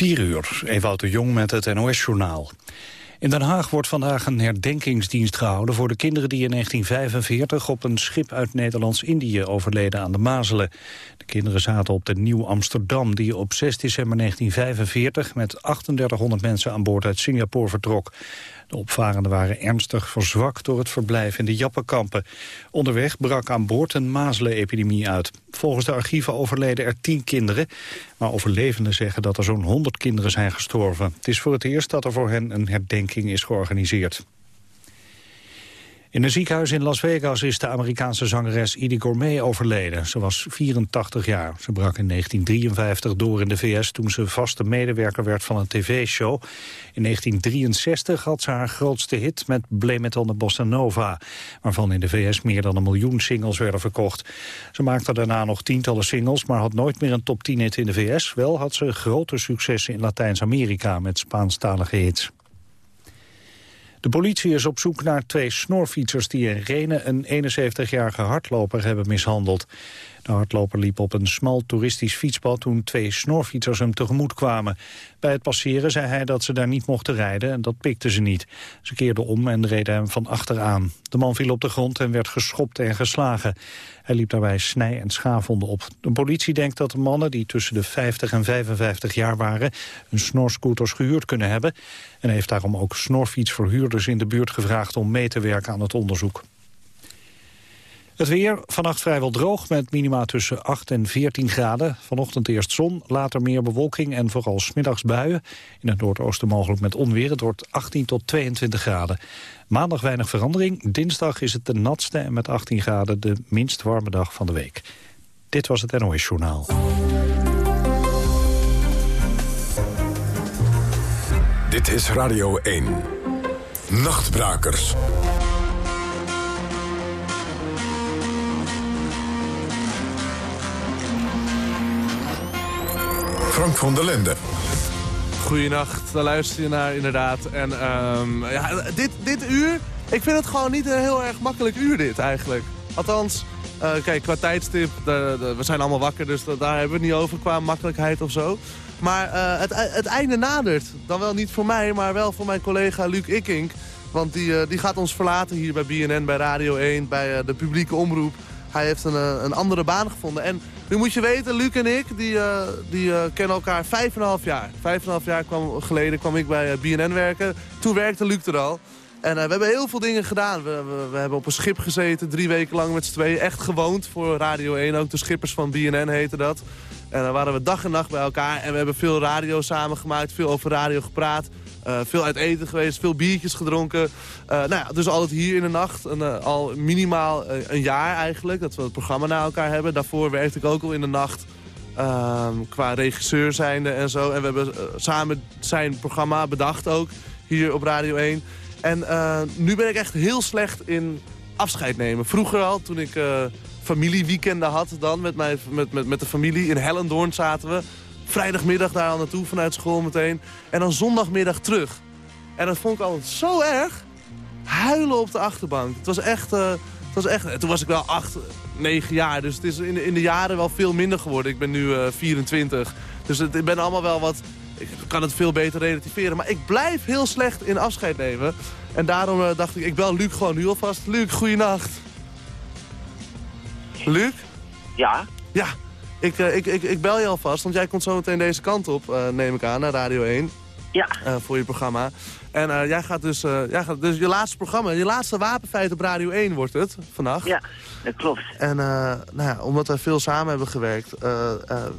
4 uur, Ewout de Jong met het NOS-journaal. In Den Haag wordt vandaag een herdenkingsdienst gehouden voor de kinderen die in 1945 op een schip uit Nederlands-Indië overleden aan de mazelen. De kinderen zaten op de Nieuw Amsterdam die op 6 december 1945 met 3800 mensen aan boord uit Singapore vertrok. De opvarenden waren ernstig verzwakt door het verblijf in de Jappenkampen. Onderweg brak aan boord een mazelenepidemie uit. Volgens de archieven overleden er tien kinderen. Maar overlevenden zeggen dat er zo'n 100 kinderen zijn gestorven. Het is voor het eerst dat er voor hen een herdenking is georganiseerd. In een ziekenhuis in Las Vegas is de Amerikaanse zangeres Edie Gourmet overleden. Ze was 84 jaar. Ze brak in 1953 door in de VS toen ze vaste medewerker werd van een tv-show. In 1963 had ze haar grootste hit met Blame It on the Bossa Nova... waarvan in de VS meer dan een miljoen singles werden verkocht. Ze maakte daarna nog tientallen singles, maar had nooit meer een top 10 hit in de VS. Wel had ze grote successen in Latijns-Amerika met Spaanstalige hits. De politie is op zoek naar twee snorfietsers die in Renen een 71-jarige hardloper hebben mishandeld. De hardloper liep op een smal toeristisch fietspad toen twee snorfietsers hem tegemoet kwamen. Bij het passeren zei hij dat ze daar niet mochten rijden en dat pikten ze niet. Ze keerden om en reden hem van achteraan. De man viel op de grond en werd geschopt en geslagen. Hij liep daarbij snij- en schaafwonden op. De politie denkt dat de mannen die tussen de 50 en 55 jaar waren... hun snorscooters gehuurd kunnen hebben... en heeft daarom ook snorfietsverhuurders in de buurt gevraagd om mee te werken aan het onderzoek. Het weer, vannacht vrijwel droog met minima tussen 8 en 14 graden. Vanochtend eerst zon, later meer bewolking en vooral smiddags buien. In het noordoosten mogelijk met onweer. Het wordt 18 tot 22 graden. Maandag weinig verandering. Dinsdag is het de natste en met 18 graden de minst warme dag van de week. Dit was het NOS Journaal. Dit is Radio 1. Nachtbrakers. Frank van der Linden. Goedenacht, daar luister je naar inderdaad. En um, ja, dit, dit uur, ik vind het gewoon niet een heel erg makkelijk uur dit eigenlijk. Althans, uh, kijk, qua tijdstip, de, we zijn allemaal wakker, dus daar hebben we het niet over qua makkelijkheid of zo. Maar uh, het, het einde nadert. Dan wel niet voor mij, maar wel voor mijn collega Luc Ikink. Want die, uh, die gaat ons verlaten hier bij BNN, bij Radio 1, bij de publieke omroep. Hij heeft een, een andere baan gevonden. En nu moet je weten, Luc en ik, die, uh, die uh, kennen elkaar vijf en een half jaar. Vijf en een half jaar kwam, geleden kwam ik bij uh, BNN werken. Toen werkte Luc er al. En we hebben heel veel dingen gedaan. We, we, we, hebben op een schip gezeten, drie weken lang met z'n tweeën. Echt gewoond voor Radio 1, ook de schippers van BNN heette dat. En dan waren we dag en nacht bij elkaar. En we hebben veel radio samengemaakt, veel over radio gepraat. Uh, veel uit eten geweest, veel biertjes gedronken. Uh, nou ja, dus altijd hier in de nacht. En, uh, al minimaal een jaar eigenlijk, dat we het programma na elkaar hebben. Daarvoor werkte ik ook al in de nacht ehm, qua regisseur zijnde en zo. En we hebben samen zijn programma bedacht ook, hier op Radio 1. En nu ben ik echt heel slecht in afscheid nemen. Vroeger al, toen ik familieweekenden had dan met, mijn, met, met, met de familie. In Hellendoorn zaten we vrijdagmiddag daar al naartoe vanuit school meteen. En dan zondagmiddag terug. En dat vond ik altijd zo erg. Huilen op de achterbank. Het was echt... Uh, het was echt toen was ik wel acht, negen jaar. Dus het is in de, in de jaren wel veel minder geworden. Ik ben nu uh, 24. Dus het, ik ben allemaal wel wat... Ik kan het veel beter relativeren. Maar ik blijf heel slecht in afscheid nemen. En daarom uh, dacht ik, ik bel Luc gewoon nu alvast. Luc, goeienacht. Luc? Ja? Ja, ik, uh, ik, ik, ik bel je alvast, want jij komt zo meteen deze kant op, uh, neem ik aan, naar Radio 1. Ja. Uh, voor je programma. En jij, gaat dus, jij gaat dus je laatste programma, je laatste wapenfeit op Radio 1 wordt het, vannacht. Ja, dat klopt. En nou ja, omdat wij veel samen hebben gewerkt,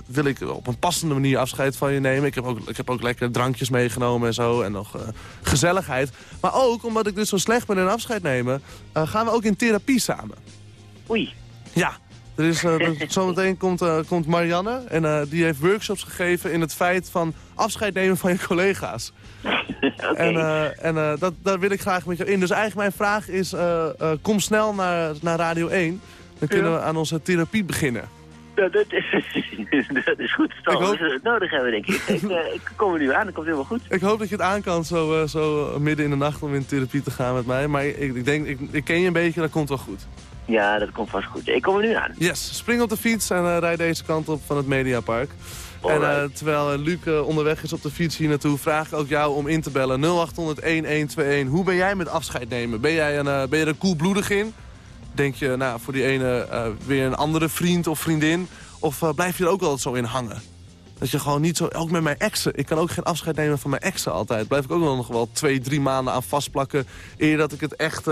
wil ik op een passende manier afscheid van je nemen. Ik heb ook, ik heb ook lekker drankjes meegenomen en zo, en nog gezelligheid. Maar ook, omdat ik dus zo slecht ben in afscheid nemen, gaan we ook in therapie samen. Oei. Ja, er is, uh, zometeen komt, uh, komt Marianne en uh, die heeft workshops gegeven in het feit van afscheid nemen van je collega's. okay. En, en dat, daar wil ik graag met jou in. Dus eigenlijk mijn vraag is, kom snel naar, naar Radio 1. Dan kunnen Ja. we aan onze therapie beginnen. Ja, dat, is, dat is goed. Ik hoop- Dat we nodig hebben, denk ik. Ik, eh, ik kom er nu aan, dat komt helemaal goed. Ik hoop dat je het aan kan zo, zo midden in de nacht om in therapie te gaan met mij. Maar ik, ik denk, ik, ik ken je een beetje, dat komt wel goed. Ja, dat komt vast goed. Ik kom er nu aan. Yes, spring op de fiets en uh, rijd deze kant op van het Mediapark. En eh, terwijl eh, Luc onderweg is op de fiets hier naartoe, vraag ik ook jou om in te bellen. 0800-1121. Hoe ben jij met afscheid nemen? Ben jij een, ben je er koelbloedig in? Denk je, nou, voor die ene weer een andere vriend of vriendin? Of blijf je er ook altijd zo in hangen? Dat je gewoon niet zo, ook met mijn exen. Ik kan ook geen afscheid nemen van mijn exen altijd. Blijf ik ook nog wel twee, drie maanden aan vastplakken. Eer dat ik het echt,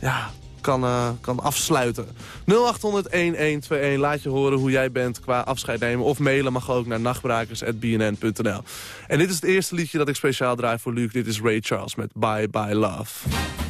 ja, kan, eh, kan afsluiten. 0800-1121, laat je horen hoe jij bent qua afscheid nemen. Of mailen mag ook naar nachtbrakers.bnn.nl. En dit is het eerste liedje dat ik speciaal draai voor Luc. Dit is Ray Charles met Bye Bye Love.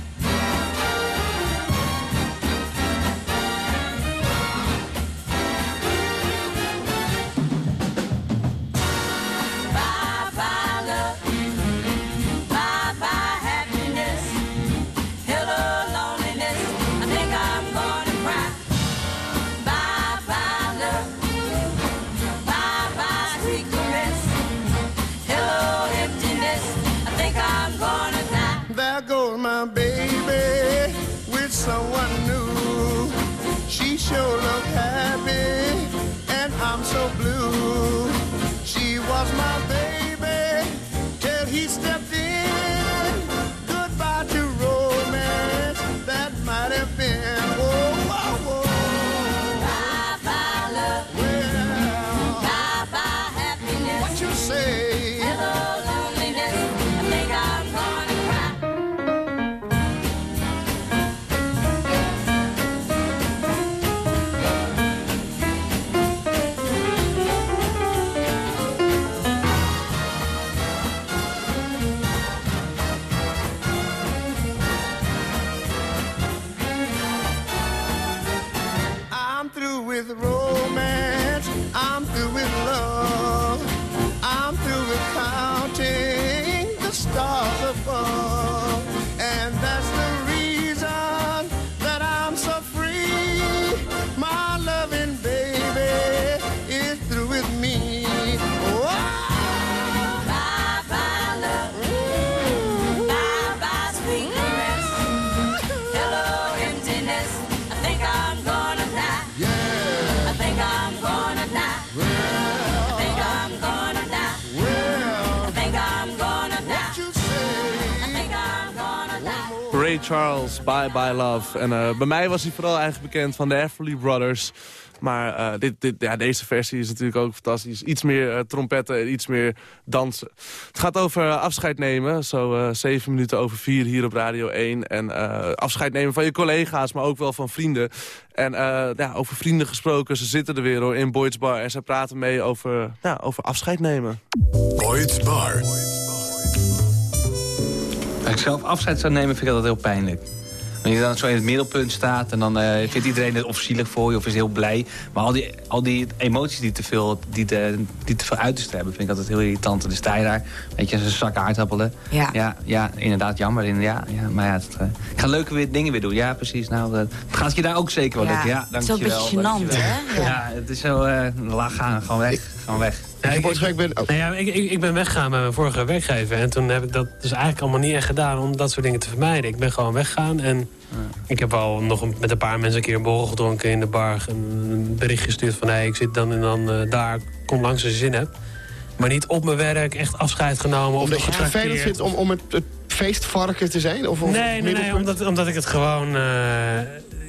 Ray Charles, Bye Bye Love. En eh, bij mij was hij vooral eigenlijk bekend van de Everly Brothers. Maar eh, dit, dit, ja, deze versie is natuurlijk ook fantastisch. Iets meer eh, trompetten en iets meer dansen. Het gaat over afscheid nemen. Zo zeven minuten over vier hier op Radio 1. En afscheid nemen van je collega's, maar ook wel van vrienden. En ja, over vrienden gesproken, ze zitten er weer hoor, in Boyd's Bar. En ze praten mee over, ja, over afscheid nemen. Boyd's Bar. Als ik zelf afscheid zou nemen, vind ik dat heel pijnlijk. Wanneer je dan zo in het middelpunt staat en dan eh, vindt iedereen het of zielig voor je of is heel blij. Maar al die, al die emoties die te veel, die te, die te veel uitersten hebben, vind ik altijd heel irritant. En dan sta je daar, weet je, als een zak aardappelen. Ja. ja, ja inderdaad, jammer. In, ja, ja, maar ja, het, eh, ik ga leuke weer, dingen weer doen. Ja, precies. Nou, eh, gaat je daar ook zeker wel lukken. Ja, het is wel een dankjewel, beetje gênant, dankjewel. hè? Ja. het is zo, eh laag gaan, gewoon weg. Gewoon weg. Ja, ik, ik, ik ben... Oh. nou ja, ik, ik, ik ben weggegaan met mijn vorige werkgever. En toen heb ik dat dus eigenlijk allemaal niet echt gedaan om dat soort dingen te vermijden. Ik ben gewoon weggegaan en ik heb al nog een- met een paar mensen een keer een borrel gedronken in de bar. en Een bericht gestuurd van hey, ik zit dan en dan eh, daar, kom langs als je zin hebt. Maar niet op mijn werk, echt afscheid genomen. Omdat of je het vervelend vindt om, om het, het feestvarken te zijn? Of, of Nee, nee, omdat, omdat ik het gewoon... eh,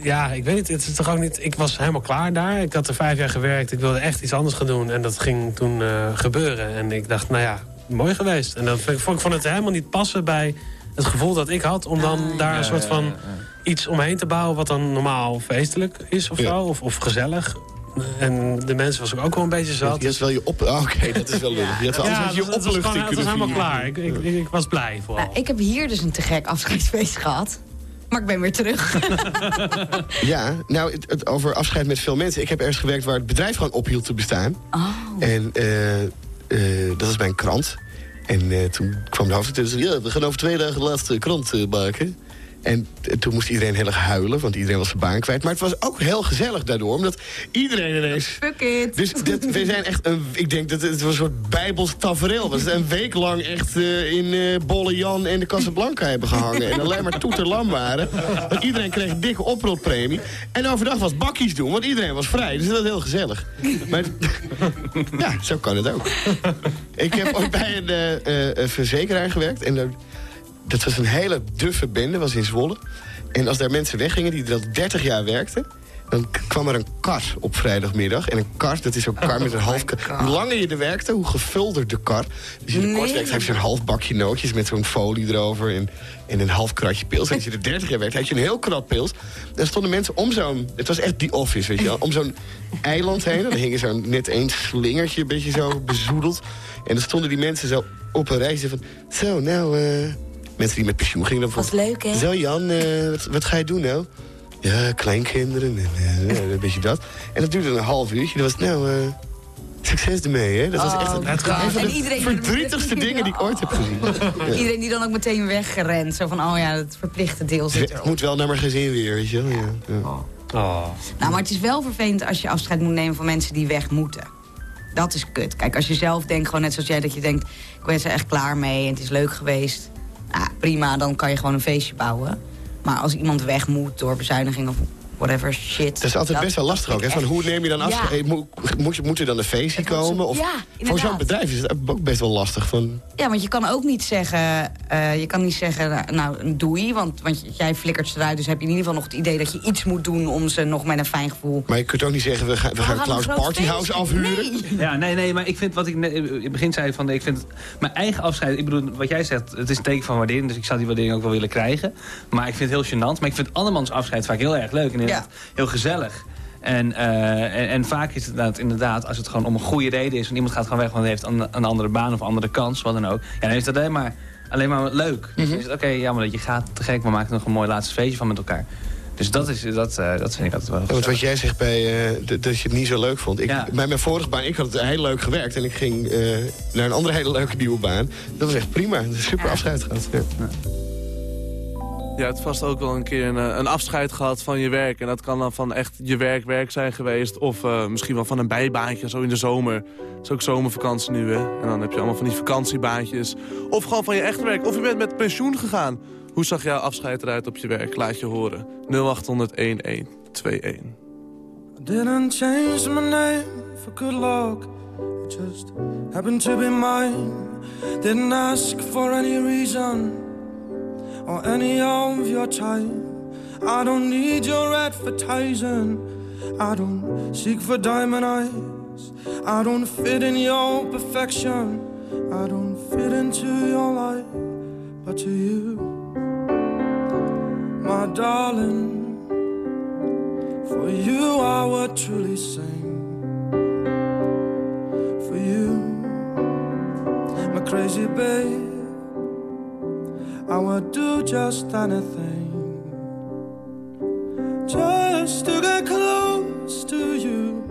ja, ik weet niet, het is toch ook niet... Ik was helemaal klaar daar. Ik had er vijf jaar gewerkt. Ik wilde echt iets anders gaan doen. En dat ging toen eh, gebeuren. En ik dacht, nou ja, mooi geweest. En dat vond, ik- vond ik vond het helemaal niet passen bij het gevoel dat ik had... om dan daar een soort van iets omheen te bouwen... wat dan normaal feestelijk is of Ja. zo. Of, of gezellig. En de mensen was ik ook wel een beetje zat. Je had wel je op... ah, Oké, dat is wel lullig. Je had wel ja, dat, je dat was, gewoon- opluchting het was helemaal vieren. klaar. Ik, ik, ik, ik was blij vooral. Nou, ik heb hier dus een te gek afscheidsfeest gehad. Maar ik ben weer terug. Ja, nou, het, het over afscheid met veel mensen. Ik heb ergens gewerkt waar het bedrijf gewoon ophield te bestaan. Oh. En eh, eh, dat was bij een krant. En eh, toen kwam de hoofdredacteur en zei... ja, we gaan over twee dagen de laatste krant maken. En toen moest iedereen heel erg huilen, want iedereen was zijn baan kwijt. Maar het was ook heel gezellig daardoor, omdat iedereen ineens... Fuck it. Dus dit, we zijn echt een, ik denk dat het, was een soort bijbels tafereel. was een week lang echt eh, in eh Bolle Jan en de Casablanca hebben gehangen. En alleen maar toeterlam waren. Want iedereen kreeg een dikke oprolpremie. En overdag was bakjes doen, want iedereen was vrij. Dus dat was heel gezellig. Maar ja, zo kan het ook. Ik heb ooit bij een eh, verzekeraar gewerkt. En daar- dat was een hele duffe bende, was in Zwolle. En als daar mensen weggingen die er al 30 jaar werkten... dan kwam er een kar op vrijdagmiddag. En een kar, dat is zo'n kar met een half... ka- Hoe langer je er werkte, hoe gevulder de kar. Dus je er kort Nee. werkt, heb je zo'n half bakje nootjes... met zo'n folie erover en, en een half kratje pils. En als je er 30 jaar werkt, had je een heel krat pils. Dan stonden mensen om zo'n... Het was echt die office, weet je wel. Om zo'n eiland heen. Dan hing er zo'n net één slingertje, een beetje zo bezoedeld. En dan stonden die mensen zo op een rij. Van, zo, nou... eh, Mensen die met pensioen gingen. Dan Was leuk, hè? Zo Jan, eh, wat, wat ga je doen nou? Ja, kleinkinderen en eh, een beetje dat. En dat duurde een half uurtje. Dat was nou, eh, succes ermee, hè? Dat was echt een, Oh, een God. van En de iedereen- verdrietigste dingen die ik ooit heb gezien. Ja. Iedereen die dan ook meteen weggerend. Zo van, oh ja, het verplichte deel zit Het erop. moet wel naar mijn gezin weer, weet je wel. Ja, ja. Oh. Nou, maar het is wel vervelend als je afscheid moet nemen van mensen die weg moeten. Dat is kut. Kijk, als je zelf denkt, gewoon net zoals jij, dat je denkt... ik ben er echt klaar mee en het is leuk geweest. Nou, prima, dan kan je gewoon een feestje bouwen. Maar als iemand weg moet door bezuiniging of whatever shit... Dat is altijd best wel lastig ook. Hè? Van hoe neem je dan Ja. afscheid? Eh, Moet, moet, er dan een feestje komen? Of, Ja, voor zo'n bedrijf is het ook best wel lastig. Van, Ja, want je kan ook niet zeggen, eh, je kan niet zeggen, nou, doei. Want, want jij flikkert ze eruit, dus heb je in ieder geval nog het idee... dat je iets moet doen om ze nog met een fijn gevoel... maar je kunt ook niet zeggen, we gaan, we gaan gaan Klaus Partyhouse afhuren. Nee. Ja, nee, nee, maar ik vind wat ik in het begin zei van, ik vind mijn eigen afscheid, ik bedoel, wat jij zegt, het is een teken van waardering, dus ik zou die waardering ook wel willen krijgen. Maar ik vind het heel gênant, maar ik vind andermans afscheid vaak heel erg leuk en inderdaad heel gezellig. En, eh, en, en vaak is het inderdaad, inderdaad, als het gewoon om een goede reden is... en iemand gaat gewoon weg, want hij heeft een, een andere baan of een andere kans, wat dan ook... ja, dan is dat alleen maar, alleen maar leuk. Dus dan is het, oké, jammer dat je gaat, te gek, maar maak er nog een mooi laatste feestje van met elkaar. Dus dat, is, dat, eh, dat vind ik altijd wel Ja, want wat jij zegt bij, eh, dat je het niet zo leuk vond. Ik, Ja. Bij mijn vorige baan, ik had het heel leuk gewerkt. En ik ging eh, naar een andere hele leuke nieuwe baan. Dat was echt prima. Een super afscheid gehad. Ja. Je hebt vast ook wel een keer een, eh, een afscheid gehad van je werk. En dat kan dan van echt je werk werk zijn geweest. Of eh, misschien wel van een bijbaantje, zo in de zomer. Het is ook zomervakantie nu, hè. En dan heb je allemaal van die vakantiebaantjes. Of gewoon van je echt werk. Of je bent met pensioen gegaan. Hoe zag jouw afscheid eruit op je werk? Laat je horen. 0800 1121. Didn't change my name for good luck. It just happened to be mine. Didn't ask for any reason or any of your time. I don't need your advertising. I don't seek for diamond eyes. I don't fit in your perfection. I don't fit into your life, but to you, my darling. For you I would truly sing For you My crazy babe I would do just anything Just to get close to you.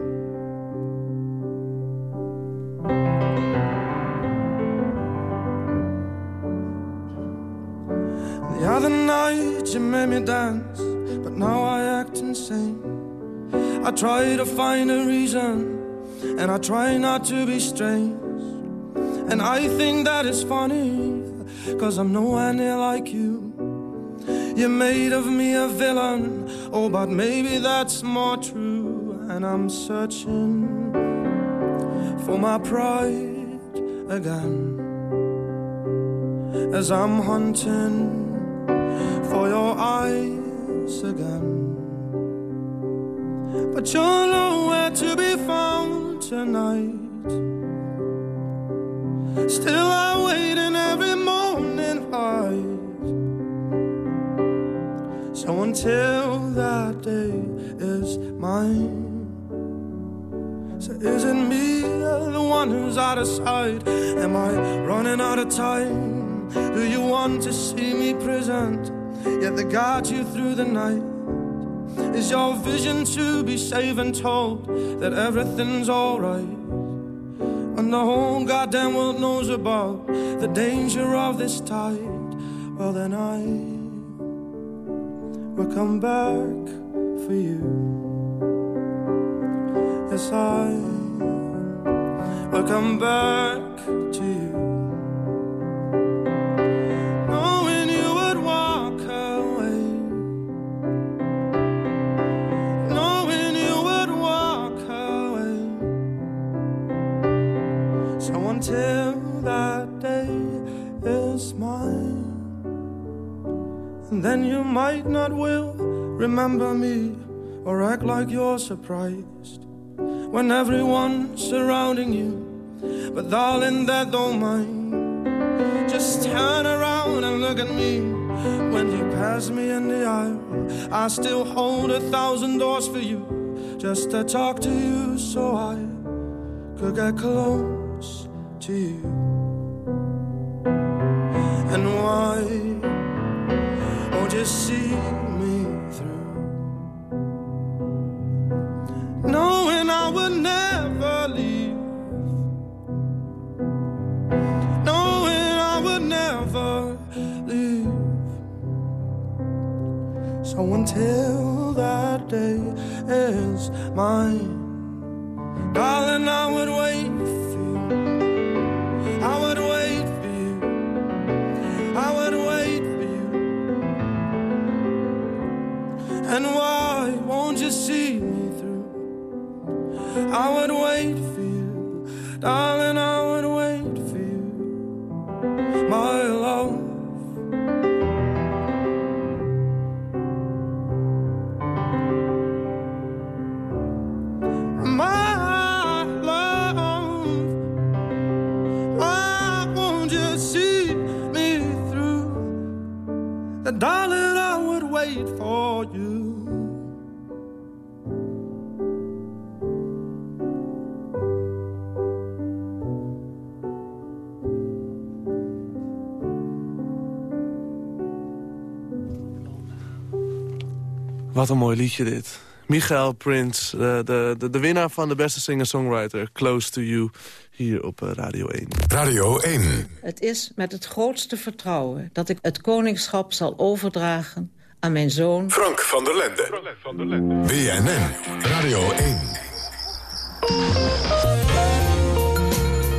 The other night you made me dance But now I act insane. I try to find a reason, and I try not to be strange. And I think that is funny, cause I'm nowhere near like you. You made of me a villain, oh, but maybe that's more true. And I'm searching for my pride again. As I'm hunting for your eyes again. But you're nowhere to be found tonight. Still, I wait in every until that day is mine. So is it me, the one who's out of sight? Am I running out of time? Do you want to see me present? Yet they guide you through the night. Is your vision to be safe and told that everything's alright? When the whole goddamn world knows about the danger of this tide, well then I will come back for you. Yes, I will come back to you. Knowing you would walk away. Knowing you would walk away. So until that day is mine. Then you might not will remember me or act like you're surprised when everyone's surrounding you. But darling, that don't mind. Just turn around and look at me. When you pass me in the aisle, I still hold a thousand doors for you. Just to talk to you so I could get close to you. And why won't see me through? Knowing I would never leave. Knowing I would never leave. So until that day is mine, darling, I would wait for you. I would wait And why won't you see me through? I would wait for you, darling. I would wait for you, my love. My love, why won't you see me through? The darling, I would wait for you. Wat een mooi liedje dit. Michael Prins, de, de, de, de winnaar van de beste singer-songwriter... Close to You, hier op eh, Radio 1. Radio 1. Het is met het grootste vertrouwen dat ik het koningschap zal overdragen aan mijn zoon... Frank van der Lende. BNN. Radio 1.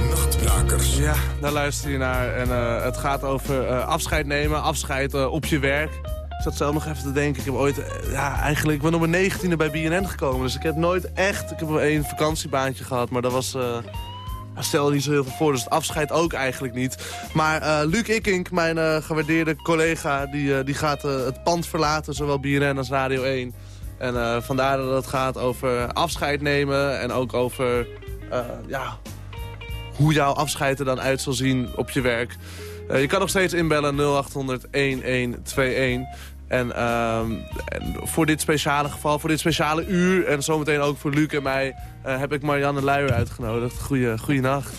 Nachtbrakers. Ja, daar luister je naar. En eh, het gaat over eh, afscheid nemen, afscheid op je werk. Zat zelf nog even te denken. Ik heb ooit, eh, ja, eigenlijk, ik ben op mijn 19e bij BNN gekomen. Dus ik heb nooit echt, ik heb één vakantiebaantje gehad. Maar dat was, eh ja, stelde niet zo heel veel voor. Dus het afscheid ook eigenlijk niet. Maar eh, Luc Ikink, mijn gewaardeerde collega, die, die gaat het pand verlaten. Zowel BNN als Radio 1. En vandaar dat het gaat over afscheid nemen. En ook over, ja, hoe jouw afscheid er dan uit zal zien op je werk. Je kan nog steeds inbellen 0800 1121. En, ehm, en voor dit speciale geval, voor dit speciale uur... en zometeen ook voor Luc en mij... eh, heb ik Marianne Luijer uitgenodigd. Goeie, goeienacht.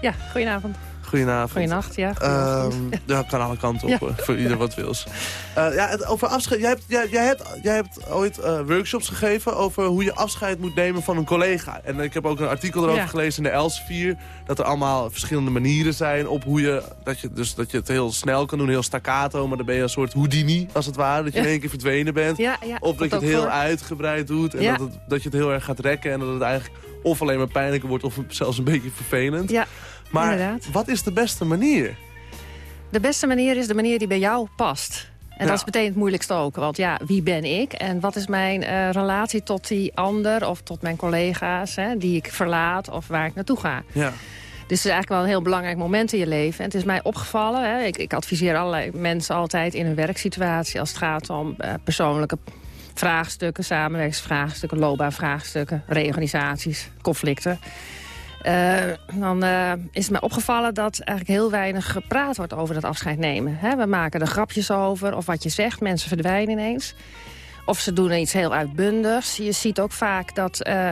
Ja, goedenavond. Goedenavond. Goedenacht, ja. goedenacht. Ehm ja, kan alle kanten op, Ja. eh, voor ieder wat wils. Eh, ja, het, over afscheid. Jij hebt, jij, jij hebt, jij hebt ooit eh, workshops gegeven over hoe je afscheid moet nemen van een collega. En ik heb ook een artikel erover Ja. gelezen in de Elsevier. Dat er allemaal verschillende manieren zijn op hoe je... Dat je, dus, dat je het heel snel kan doen, heel staccato. Maar dan ben je een soort Houdini, als het ware. Dat je in één keer verdwenen bent. Ja, ja, of dat je het heel voor. uitgebreid doet. En dat, het, dat je het heel erg gaat rekken. En dat het eigenlijk of alleen maar pijnlijker wordt... of zelfs een beetje vervelend. Ja, maar inderdaad. wat is de beste manier? De beste manier is de manier die bij jou past. En Ja. dat is meteen het moeilijkste ook. Want ja, wie ben ik? En wat is mijn eh, relatie tot die ander of tot mijn collega's... Hè, die ik verlaat of waar ik naartoe ga? Ja. Dus het is eigenlijk wel een heel belangrijk moment in je leven. En het is mij opgevallen, hè, ik, ik adviseer allerlei mensen altijd in een werksituatie... als het gaat om eh, persoonlijke vraagstukken, samenwerkingsvraagstukken... loopbaanvraagstukken, reorganisaties, conflicten... Eh, dan eh, is het mij opgevallen dat eigenlijk heel weinig gepraat wordt over dat afscheid nemen. We maken er grapjes over, of wat je zegt, mensen verdwijnen ineens. Of ze doen iets heel uitbundigs. Je ziet ook vaak dat eh,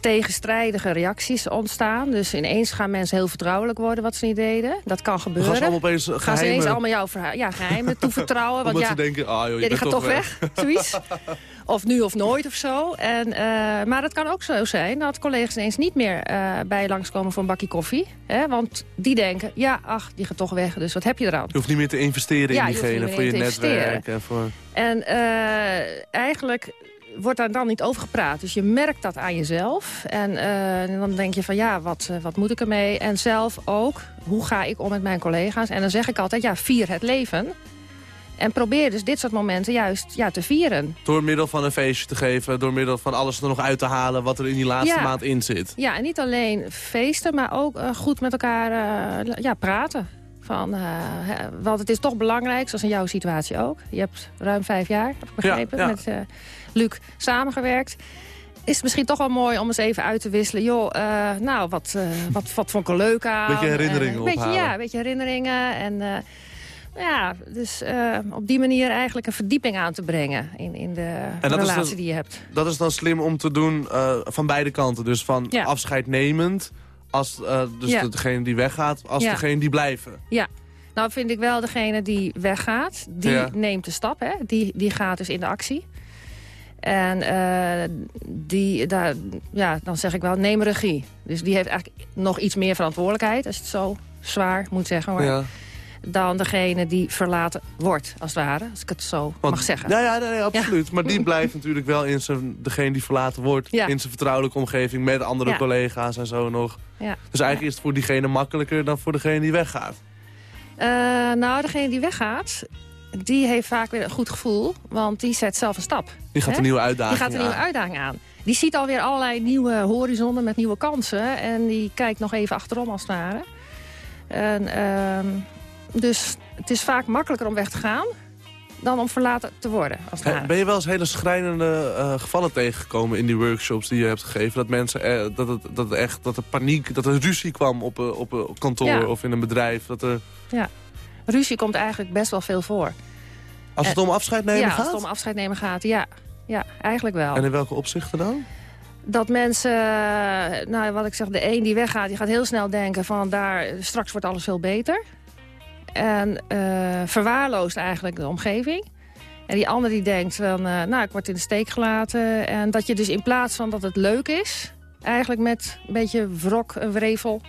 tegenstrijdige reacties ontstaan. Dus ineens gaan mensen heel vertrouwelijk worden wat ze niet deden. Dat kan gebeuren. gaan ze allemaal opeens Gaan ze ineens allemaal jouw verhaal, ja, geheimen toevertrouwen. want ja, ze denken, ah joh, ja, die bent gaat toch weg, zoiets. Of nu of nooit of zo. En, eh, maar het kan ook zo zijn dat collega's ineens niet meer eh, bij je langskomen voor een bakje koffie. Hè? Want die denken, ja, ach, die gaat toch weg, dus wat heb je eraan? Je hoeft niet meer te investeren Ja, in diegene voor je netwerk. En voor... En eh, eigenlijk wordt daar dan niet over gepraat. Dus je merkt dat aan jezelf. En dan denk je van ja, wat, wat moet ik ermee? En zelf ook, hoe ga ik om met mijn collega's? En dan zeg ik altijd, ja, vier het leven. En probeer dus dit soort momenten juist ja, te vieren. Door middel van een feestje te geven, door middel van alles er nog uit te halen... wat er in die laatste Ja. maand in zit. Ja, en niet alleen feesten, maar ook eh, goed met elkaar eh, ja, praten. Van, eh, want het is toch belangrijk, zoals in jouw situatie ook. Je hebt ruim vijf jaar, heb ik begrepen, Ja, met Luc samengewerkt. Is het misschien toch wel mooi om eens even uit te wisselen. Joh, nou, wat, eh, wat, wat vond ik er leuk aan? Beetje herinneringen beetje, ophalen. Ja, een beetje herinneringen. En ja, dus eh, op die manier eigenlijk een verdieping aan te brengen... in, in de relatie dan- die je hebt. Dat is dan slim om te doen eh, van beide kanten. Dus van Ja. afscheid nemend, als, eh, dus Ja. degene die weggaat, als Ja. degene die blijven. Ja, nou vind ik wel degene die weggaat, die neemt de stap. Hè? Die, die gaat dus in de actie. En die, daar, ja, dan zeg ik wel, neem regie. Dus die heeft eigenlijk nog iets meer verantwoordelijkheid... als je het zo zwaar moet zeggen. hoor. Ja. Dan degene die verlaten wordt, als het ware. Als ik het zo Want- mag zeggen. Ja, ja nee, nee, absoluut. Maar die blijft natuurlijk wel in zijn, degene die verlaten wordt... Ja. in zijn vertrouwelijke omgeving met andere collega's en zo nog. Ja. Dus eigenlijk is het voor diegene makkelijker dan voor degene die weggaat. Eh, nou, degene die weggaat, die heeft vaak weer een goed gevoel. Want die zet zelf een stap. Die gaat Hè? een nieuwe uitdaging Die gaat een nieuwe aan. uitdaging aan. Die ziet alweer allerlei nieuwe horizonnen met nieuwe kansen. En die kijkt nog even achterom als het ware. En, ehm, dus het is vaak makkelijker om weg te gaan dan om verlaten te worden. Als het. Ben je wel eens hele schrijnende eh, gevallen tegengekomen in die workshops die je hebt gegeven? Dat mensen, eh, dat, het, dat, het echt, dat er paniek, dat er ruzie kwam op, een- op kantoor Ja. of in een bedrijf? Dat er, Ja. Ruzie komt eigenlijk best wel veel voor. als het En- om afscheid nemen ja, gaat? als het om afscheid nemen gaat, ja. Ja, eigenlijk wel. En in welke opzichten dan? Dat mensen, eh, nou wat ik zeg, de een die weggaat, die gaat heel snel denken van daar, straks wordt alles veel beter. En eh, verwaarloost eigenlijk de omgeving. En die ander die denkt van, eh, nou ik word in de steek gelaten. En dat je dus in plaats van dat het leuk is, eigenlijk met een beetje wrok, een wrevel,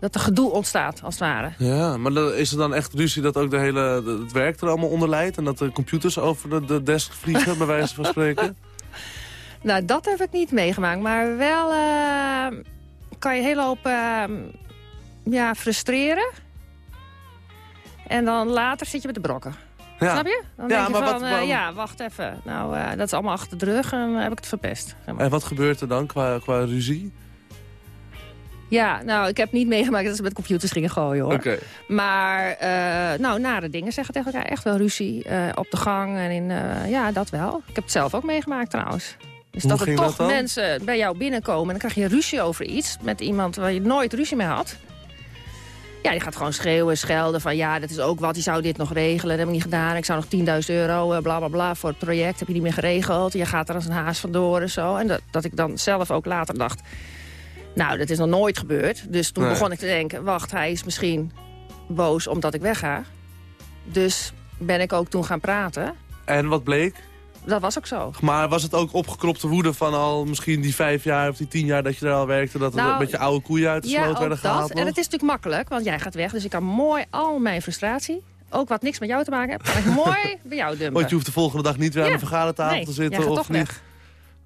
dat er gedoe ontstaat als het ware. Ja, maar is er dan echt ruzie dat ook de hele, het werk er allemaal onder leidt... en dat de computers over de, de desk vliegen, bij wijze van spreken? Nou, dat heb ik niet meegemaakt. Maar wel eh, kan je heel hoop eh, ja, frustreren. En dan later zit je met de brokken. Ja. Snap je? Dan Ja, denk je maar van, wat- eh, ja, wacht even. Nou, eh, dat is allemaal achter de rug en dan heb ik het verpest. Zeg maar. En wat gebeurt er dan qua, qua ruzie? Ja, nou, ik heb niet meegemaakt dat ze met computers gingen gooien, hoor. Oké. Maar, eh, nou, nare dingen zeggen tegen elkaar echt wel ruzie. op de gang en in, ja, dat wel. Ik heb het zelf ook meegemaakt trouwens. Dus Hoe dat er toch dat mensen bij jou binnenkomen... en dan krijg je ruzie over iets met iemand waar je nooit ruzie mee had. Ja, die gaat gewoon schreeuwen, schelden van... ja, dat is ook wat, die zou dit nog regelen, dat heb ik niet gedaan. Ik zou nog 10.000 euro, eh, bla bla bla, voor het project. Heb je niet meer geregeld, je gaat er als een haas vandoor en zo. En dat, dat ik dan zelf ook later dacht... nou, dat is nog nooit gebeurd. Dus toen Nee. begon ik te denken... wacht, hij is misschien boos omdat ik wegga. Dus ben ik ook toen gaan praten. En wat bleek? Dat was ook zo. Maar was het ook opgekropte woede van al misschien die vijf jaar of die tien jaar dat je er al werkte... dat er Nou, een beetje oude koeien uit de Ja, sloot ook werden gehaald? dat. En het is natuurlijk makkelijk, want jij gaat weg. Dus ik kan mooi al mijn frustratie, ook wat niks met jou te maken heeft... kan mooi bij jou dumpen. Want je hoeft de volgende dag niet weer aan Ja. de vergadertafel Nee, te zitten of toch niet. weg.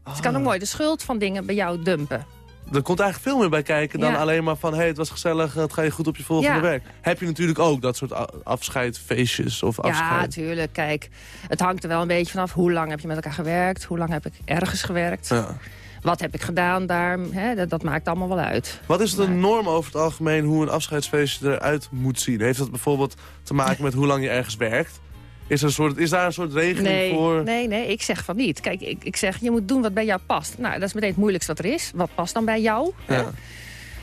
Dus ik kan ook mooi de schuld van dingen bij jou dumpen. Er komt eigenlijk veel meer bij kijken dan Ja. alleen maar van... hé, hey, het was gezellig, het ga je goed op je volgende Ja. werk. Heb je natuurlijk ook dat soort afscheidfeestjes of Ja, afscheid. tuurlijk. Kijk, het hangt er wel een beetje vanaf. Hoe lang heb je met elkaar gewerkt? Hoe lang heb ik ergens gewerkt? Ja. Wat heb ik gedaan daar? Dat, dat maakt allemaal wel uit. Wat is de norm over het algemeen hoe een afscheidsfeestje eruit moet zien? Heeft dat bijvoorbeeld te maken met hoe lang je ergens werkt? Is, er een soort, is daar een soort regeling Nee, voor? nee, nee, ik zeg van niet. Kijk, ik, ik zeg, je moet doen wat bij jou past. Nou, dat is meteen het moeilijkste wat er is. Wat past dan bij jou? Ja.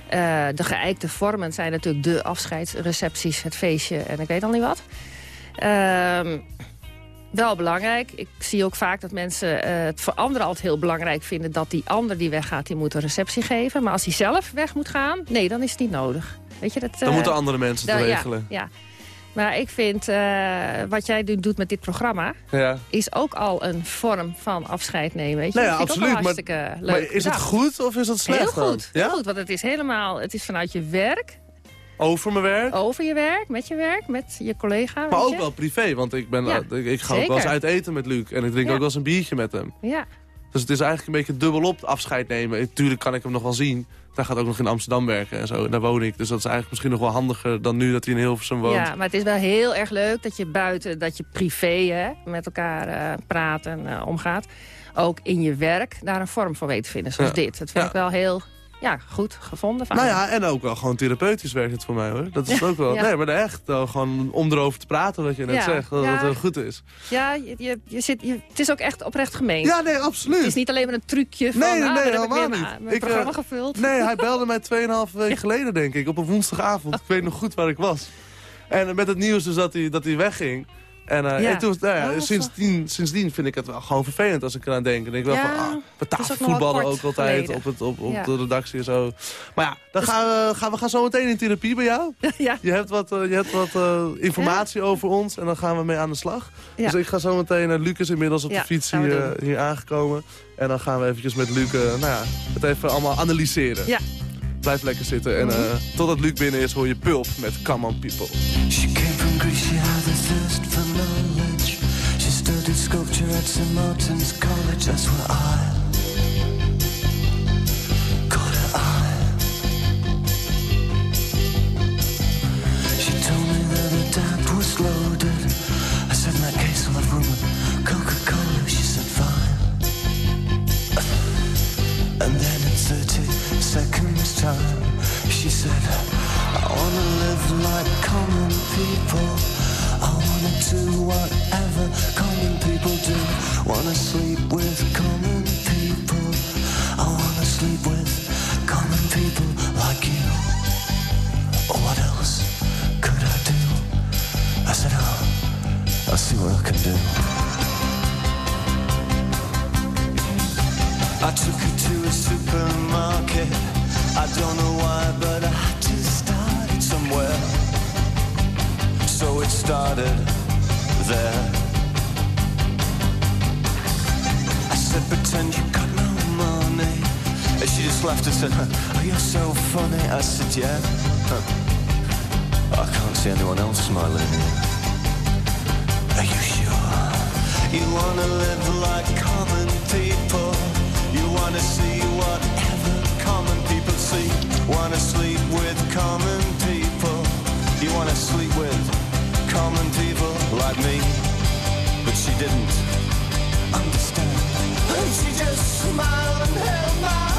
Eh, de geëikte vormen zijn natuurlijk de afscheidsrecepties, het feestje en ik weet al niet wat. Ehm, wel belangrijk. Ik zie ook vaak dat mensen eh, het voor anderen altijd heel belangrijk vinden... dat die ander die weggaat, die moet een receptie geven. Maar als hij zelf weg moet gaan, nee, dan is het niet nodig. Weet je, dat, Dan eh, moeten andere mensen het ja, regelen. Ja, Maar ik vind, eh, wat jij nu doet met dit programma... Ja. is ook al een vorm van afscheid nemen. Weet je? Nou ja, Dat absoluut, maar- hartstikke leuk maar is het goed of is het slecht Heel dan? goed, Ja? heel goed, want het is helemaal... Het is vanuit je werk, Over mijn werk? over je werk, met je werk, met je collega. Maar ook je? wel privé, want ik, ben, Ja, ik, ik ga ook wel eens uit eten met Luc. En ik drink Ja. ook wel eens een biertje met hem. Ja, Dus het is eigenlijk een beetje dubbelop afscheid nemen. Tuurlijk kan ik hem nog wel zien. Daar gaat ook nog in Amsterdam werken en zo. En daar woon ik. Dus dat is eigenlijk misschien nog wel handiger dan nu dat hij in Hilversum woont. ja, maar het is wel heel erg leuk dat je buiten, dat je privé hè, met elkaar eh, praat en eh, omgaat. Ook in je werk daar een vorm voor weet te vinden, zoals Ja. dit. Dat vind Ja. ik wel heel ja, goed gevonden. Nou ja, en ook wel gewoon therapeutisch werkt het voor mij hoor. Dat is Ja, ook wel. ja. Nee, maar echt wel gewoon om erover te praten wat je net Ja, zegt. Dat het heel goed is. Ja, je, je, je zit, je, het is ook echt oprecht gemeend. Ja, nee, absoluut. Het is niet alleen maar een trucje van, Nee, nee, ah, nee, dan ik helemaal weer niet. mijn, Ik, eh, programma gevuld. Nee, hij belde mij 2,5 weken geleden, denk ik, op een woensdagavond. Ik weet nog goed waar ik was. En met het nieuws dus dat hij, dat hij wegging. En, eh, Ja. en toen, nou ja, Oh, sindsdien, sindsdien vind ik het wel gewoon vervelend als ik eraan denk. En ik wel Ja, van, ah, we ook tafelvoetballen kort ook altijd geleden. op, het, op, op Ja. de redactie en zo. Maar ja, dan gaan we, gaan we gaan zo meteen in therapie bij jou. ja. Je hebt wat, eh, je hebt wat eh, informatie over ons en dan gaan we mee aan de slag. Ja. Dus ik ga zo meteen naar Lucas inmiddels op Ja, de fiets hier, hier aangekomen. En dan gaan we eventjes met Luc nou ja, het even allemaal analyseren. Ja. Blijf lekker zitten. En eh, totdat Luc binnen is hoor je Pulp met Come On People. She came from Greece, she had a thirst sculpture at St. Martin's College, that's where I caught her eye. She told me that her dad was loaded. I said, that case, I'll have room with Coca-Cola. She said, fine. And then in 30 seconds time, she said, I wanna live like common people. I wanna do whatever common people. I wanna sleep with common people. I wanna sleep with common people like you. What else could I do? I said, oh, I'll see what I can do. I took her to a supermarket. I don't know why, but I had to start it somewhere. So it started there. Said, pretend you got no money. And she just laughed and said, oh, you're so funny. I said, yeah. I can't see anyone else smiling. Are you sure? You wanna live like common people. You wanna see whatever common people see. Wanna sleep with common people. You wanna sleep with common people like me. But she didn't. And she just smiled and held my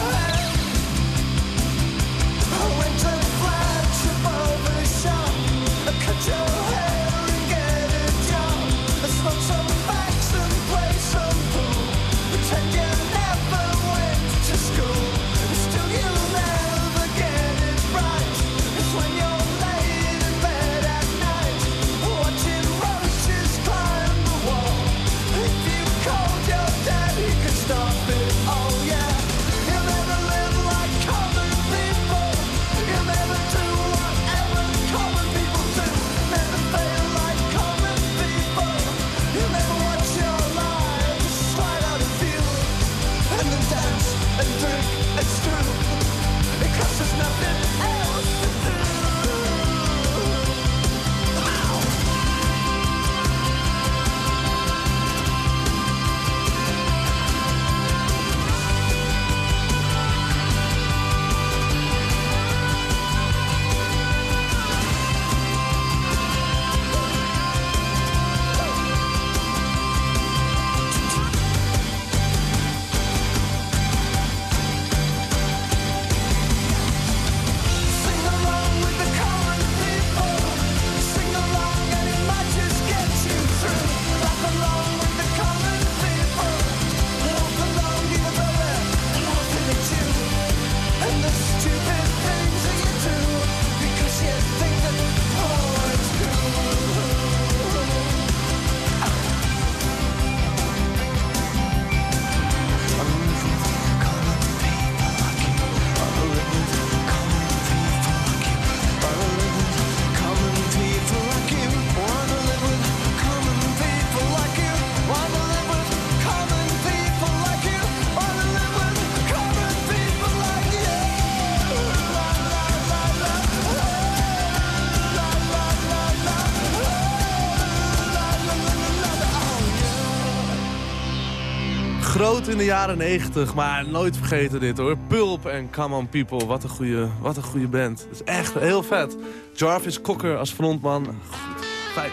in de jaren 90, maar nooit vergeten dit hoor. Pulp en Come On People, wat een goede, wat een goede band. Het is echt heel vet. Jarvis Cocker als frontman. Goed, fijn.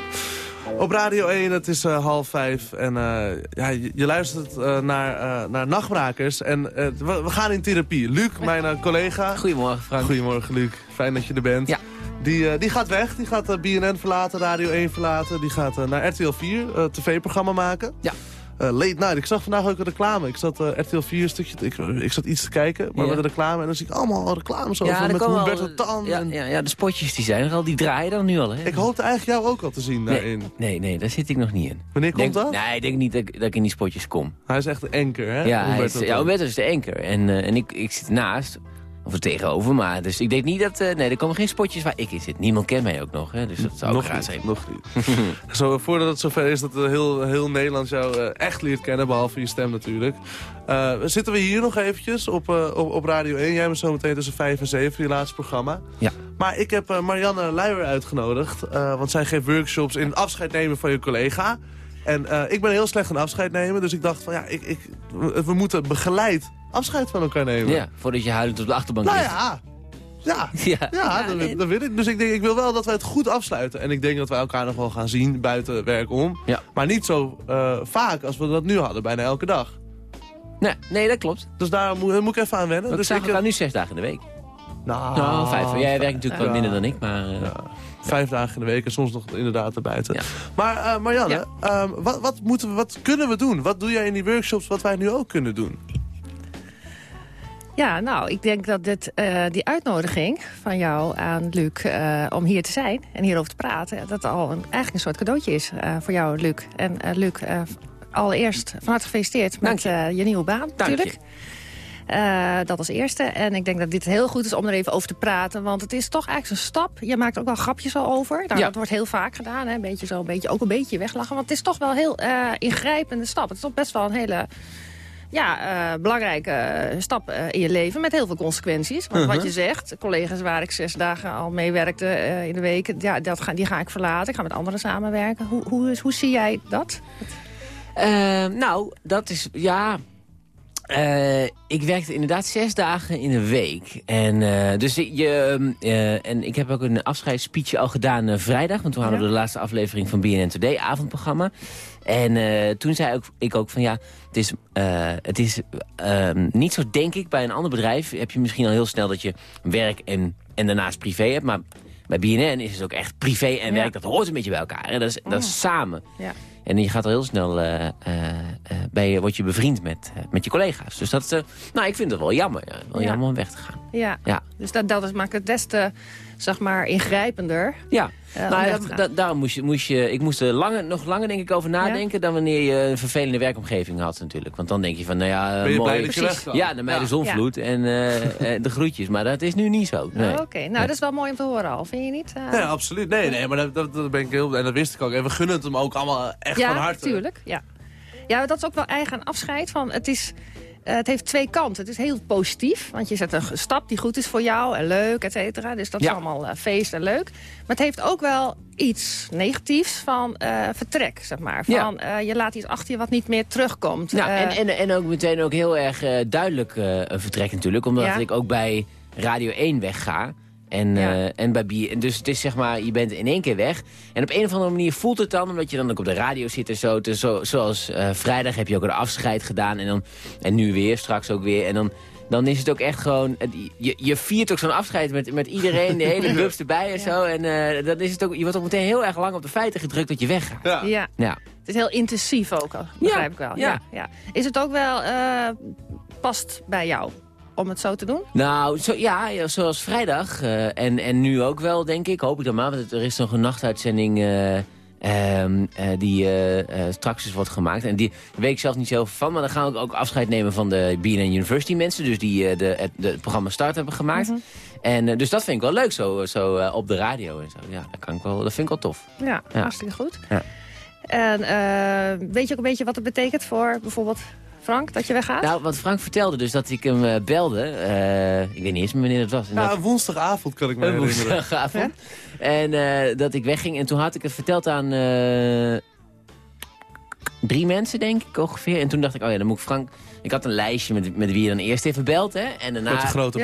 Op Radio 1, het is eh, half vijf. En eh, ja, je, je luistert eh, naar, naar Nachtbrakers. En we, we gaan in therapie. Luc, mijn collega. Goedemorgen, Frank. Goedemorgen, Luc. Fijn dat je er bent. Ja. Die, die gaat weg. Die gaat BNN verlaten, Radio 1 verlaten. Die gaat naar RTL 4, eh, tv-programma maken. Ja. Eh, late night. Ik zag vandaag ook een reclame. Ik zat eh, RTL 4 een stukje... Ik, ik zat iets te kijken, maar Ja. met de reclame. En dan zie ik allemaal reclames over er met Humberto Tan. Ja, en- ja, ja, de spotjes die zijn er al, die draaien dan nu al. Hè? Ik hoopte eigenlijk jou ook al te zien daarin. Nee, nee, daar zit ik nog niet in. Wanneer komt Denk- dat? Nee, ik denk niet dat, ik- dat ik in die spotjes kom. Hij is echt de anker, hè? ja, hij Humberto is, ja. Humberto is de anker. En, eh, en ik, ik zit ernaast. Of er tegenover, maar dus ik denk niet dat... eh, nee, er komen geen spotjes waar ik in zit. Niemand kent mij ook nog, hè, dus dat zou nog niet, zijn. nog niet. Zo, voordat het zover is dat heel, heel Nederland jou eh, echt leert kennen, behalve je stem natuurlijk. Eh, zitten we hier nog eventjes op, op, op Radio 1. Jij bent zo meteen tussen 5 en 7, je laatste programma. Ja. Maar ik heb Marianne Luijer uitgenodigd, want zij geeft workshops in afscheid nemen van je collega. En eh, ik ben heel slecht in afscheid nemen, dus ik dacht van ja, ik, ik, we, we moeten begeleid afscheid van elkaar nemen. Ja, voordat je huilend op de achterbank Nou ligt. ja, ja, Ja. ja, dat, wil- dat wil ik. Dus ik, denk, ik wil wel dat wij het goed afsluiten. En ik denk dat we elkaar nog wel gaan zien buiten werk om. Ja. Maar niet zo eh, vaak als we dat nu hadden, bijna elke dag. Nee, nee, dat klopt. Dus daar moet, moet ik even aan wennen. We dus ik, elkaar nu zes dagen in de week. Nou, Nou, vijf. Jij werkt natuurlijk ja. wat minder dan ik, maar... eh, Vijf dagen in de week en soms nog inderdaad erbuiten. Maar eh, Marianne, ehm, wat, wat, moeten we, wat kunnen we doen? Wat doe jij in die workshops wat wij nu ook kunnen doen? Ja, nou, ik denk dat dit, eh, die uitnodiging van jou aan Luc eh, om hier te zijn en hierover te praten, dat al een, eigenlijk een soort cadeautje is eh, voor jou, Luc. En eh, Luc, eh, allereerst van harte gefeliciteerd met eh, je nieuwe baan natuurlijk. Eh, dat als eerste. En ik denk dat dit heel goed is om er even over te praten. Want het is toch eigenlijk zo'n stap. Je maakt er ook wel grapjes al over. Nou, Ja. Dat wordt heel vaak gedaan. Hè? Een beetje zo, een beetje, ook een beetje weglachen. Want het is toch wel een heel eh, ingrijpende stap. Het is toch best wel een hele ja, eh, belangrijke stap in je leven. Met heel veel consequenties. Want wat Mhm. je zegt, collega's waar ik zes dagen al mee werkte in de week. Ja, dat ga, die ga ik verlaten. Ik ga met anderen samenwerken. Hoe, hoe, hoe zie jij dat? Nou, dat is, ja... eh, ik werkte inderdaad zes dagen in een week. En, eh, dus ik- je, ehm, eh, en ik heb ook een afscheidsspeech al gedaan vrijdag. Want toen hadden we de laatste aflevering van BNN Today, avondprogramma. En toen zei ook, ik ook van ja, het is, het is ehm, niet zo denk ik. Bij een ander bedrijf heb je misschien al heel snel dat je werk en, en daarnaast privé hebt. Maar bij BNN is het ook echt privé en Ja. werk. Dat hoort een beetje bij elkaar. Hè? Dat, is, dat is samen. Ja. En je gaat al heel snel, eh, bij, word je bevriend met, met je collega's. Dus dat, nou, ik vind het wel jammer. Ja. Wel Ja. jammer om weg te gaan. Ja, Ja. dus dat, dat is, maakt het des te, zeg maar, ingrijpender. Ja, eh, nou, weg ja, te gaan. da- daarom moest je, moest je, ik moest er langer, nog langer denk ik over nadenken... dan wanneer je een vervelende werkomgeving had natuurlijk. Want dan denk je van, nou ja, Ben je mooi. blij dat je weg kan? Ja, de Ja. zonvloed en eh, eh, de groetjes. Maar dat is nu niet zo. Nee. Oké, nou dat is wel mooi om te horen al, vind je niet? Nee, absoluut. Nee, nee, maar dat, dat, dat ben ik heel... En dat wist ik ook. En we gunnen het hem ook allemaal echt ja, van harte. tuurlijk. Ja. ja, dat is ook wel eigen afscheid. Van, het, is, het heeft twee kanten. Het is heel positief, want je zet een stap die goed is voor jou en leuk, et cetera. Dus dat Ja. is allemaal eh, feest en leuk. Maar het heeft ook wel iets negatiefs van eh, vertrek, zeg maar. Ja. Van, eh, je laat iets achter je wat niet meer terugkomt. Eh, en, en, en ook meteen ook heel erg eh, duidelijk eh, een vertrek natuurlijk. Omdat Ja. ik ook bij Radio 1 wegga. En, eh, en bij B en dus het is zeg maar, je bent in één keer weg. En op een of andere manier voelt het dan, omdat je dan ook op de radio zit en zo. Is zo zoals eh, vrijdag heb je ook een afscheid gedaan. En, dan, en nu weer, straks ook weer. En dan, dan is het ook echt gewoon... het- Je, je viert ook zo'n afscheid met, met iedereen, de hele bubs erbij en zo. En eh, dan is het ook, je wordt ook meteen heel erg lang op de feiten gedrukt dat je weggaat. Ja. ja. Ja. Het is heel intensief ook, al, begrijp ik wel. Ja. ja. Ja, Is het ook wel, eh, past bij jou om het zo te doen? Nou, zo, ja, zoals vrijdag. eh, en, en nu ook wel, denk ik. Hoop ik dan maar. Want er is nog een nachtuitzending eh, ehm, eh, die straks is wordt gemaakt. En die weet ik zelf niet zo van. Maar dan gaan we ook afscheid nemen van de BNN University mensen. Dus die de, het, de, het programma Start hebben gemaakt. Mhm. En dus dat vind ik wel leuk, zo, zo op de radio en zo. Ja, dat, kan ik wel, dat vind ik wel tof. Ja, Ja. hartstikke goed. Ja. En weet je ook een beetje wat het betekent voor bijvoorbeeld Frank, dat je weggaat? Nou, wat Frank vertelde dus dat ik hem eh, belde. eh, ik weet niet eens meer wanneer het was. En dat- Ja, woensdagavond kan ik me herinneren. woensdagavond. En eh, dat ik wegging. En toen had ik het verteld aan... eh, drie mensen, denk ik, ongeveer. En toen dacht ik, oh ja, dan moet ik Frank... Ik had een lijstje met, met wie je dan eerst even belt, hè. En daarna, Met de grote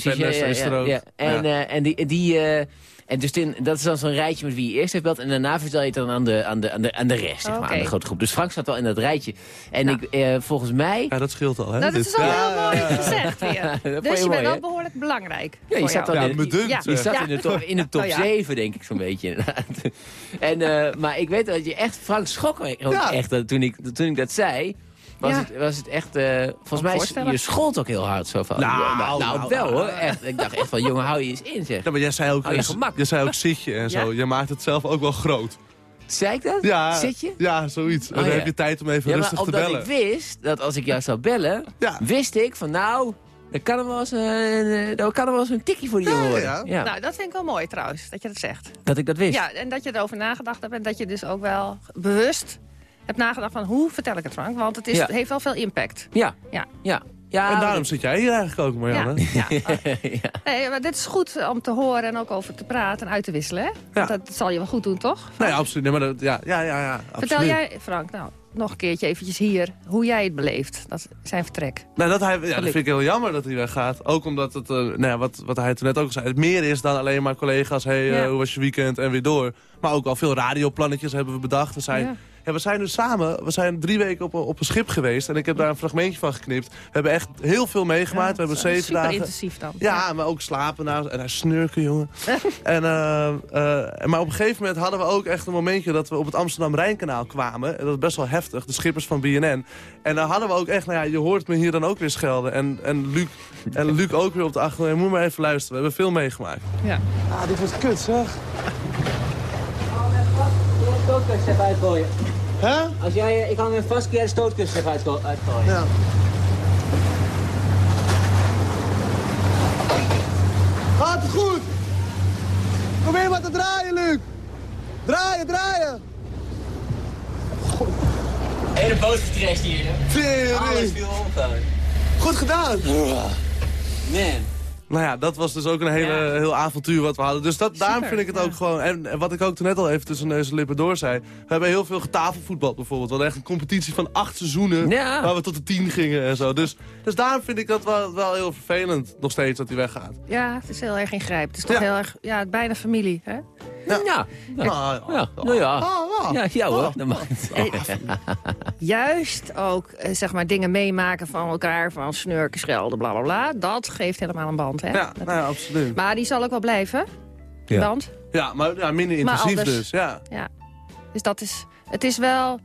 precies, Penders is er ook. Ja. En, Ja. eh, en die... die eh, en dus toen, dat is dan zo'n rijtje met wie je eerst heeft belt. En daarna vertel je het dan aan de, aan de, aan de, aan de rest, zeg maar, aan de grote groep. Dus Frank zat wel in dat rijtje. En ik, eh, volgens mij... Ja, dat scheelt al, hè? Nou, dat Dit- is al Ja, heel mooi ja, ja. gezegd weer. Dus je mooi, bent wel behoorlijk belangrijk. Ja, je zat, dan Ja, in, me dunkt, je, je zat Ja. in de top, in de top Oh, ja. 7, denk ik zo'n beetje. inderdaad. en, eh, maar ik weet dat je echt... Frank schrok me ook Ja. echt dat toen, ik, toen ik dat zei... Was, Ja. het, was het echt... eh, volgens mij, je schold ook heel hard zo van... Nou, nou, nou, wel nou. hoor. Echt, ik dacht echt van, jongen, hou je eens in, zeg. Ja, maar jij zei ook, je eh, gemak. je zei ook zitje en zo. Ja. Je maakt het zelf ook wel groot. Zei ik dat? Ja, Zit je? Ja, zoiets. En Oh, dan ja. heb je tijd om even Ja, rustig te omdat bellen. ik wist dat als ik jou zou bellen... Ja. wist ik van, nou... Dan kan er wel eens een, eh, dan kan er wel eens een tikkie voor die jongen worden. ja. Ja, Nou, dat vind ik wel mooi trouwens, dat je dat zegt. dat ik dat wist. Ja, en dat je erover nagedacht hebt en dat je dus ook wel bewust hebt nagedacht van hoe vertel ik het Frank? Want het is, Ja. heeft wel veel impact. Ja, Ja. ja. ja En daarom zit jij hier eigenlijk ook, Marianne. Ja, Nee, maar dit is goed om te horen en ook over te praten en uit te wisselen. Hè? Want Ja. Dat zal je wel goed doen, toch? Nee, absoluut. Nee, maar dat, ja, ja, ja, ja, absoluut. Vertel jij, Frank, nou, nog een keertje eventjes hier, hoe jij het beleeft. Dat zijn vertrek. Nou, dat, hij, ja, dat vind ik heel jammer dat hij weggaat. Ook omdat het, eh, nou ja, wat, wat hij toen net ook zei, het meer is dan alleen maar collega's. Hey, eh, Ja. hoe was je weekend en weer door. Maar ook al veel radioplannetjes hebben we bedacht. We zijn, Ja. we zijn nu samen, we zijn drie weken op, een- op een schip geweest. En ik heb daar een fragmentje van geknipt. We hebben echt heel veel meegemaakt. we hebben zeven Super dagen. intensief dan. Ja, maar ook slapen naast. En hij snurken, jongen. en, eh, eh, maar op een gegeven moment hadden we ook echt een momentje... dat we op het Amsterdam-Rijnkanaal kwamen. En dat was best wel heftig, de schippers van BNN. En dan hadden we ook echt, nou ja, je hoort me hier dan ook weer schelden. En, en, Luc, en Luc ook weer op de achtergrond. Je moet maar even luisteren, we hebben veel meegemaakt. Ja. Ah, dit was kut, zeg. Stootkussen even uitgooien. Hè? Als jij, ik kan een vast keer de stootkussen even uitgo- uitgooien. Ja. Gaat het goed? Probeer maar te draaien, Luc. Draaien, draaien. Hele boot getrashed hier. hè? Alles viel om. Goed gedaan. Man. Nou ja, dat was dus ook een hele, heel avontuur wat we hadden. Dus dat, daarom vind ik het ook gewoon... En, en wat ik ook toen net al even tussen neus en lippen door zei... We hebben heel veel getafelvoetbal bijvoorbeeld. We hadden echt een competitie van acht seizoenen... Ja. waar we tot de tien gingen en zo. Dus, dus daarom vind ik dat wel, wel heel vervelend nog steeds dat hij weggaat. Ja, het is heel erg ingrijpend. Het is toch heel erg, ja, bijna familie, hè? Ja, ja. Ja, ja. Nou ja. Ah, Ja, ja hoor. Juist ook, eh, zeg maar, dingen meemaken van elkaar, van snurken, schelden, bla bla bla. Dat geeft helemaal een band, hè? Ja, nou ja, absoluut. Maar die zal ook wel blijven, die band. Ja, maar ja, minder intensief dus. Ja. Ja. Dus dat is, het is wel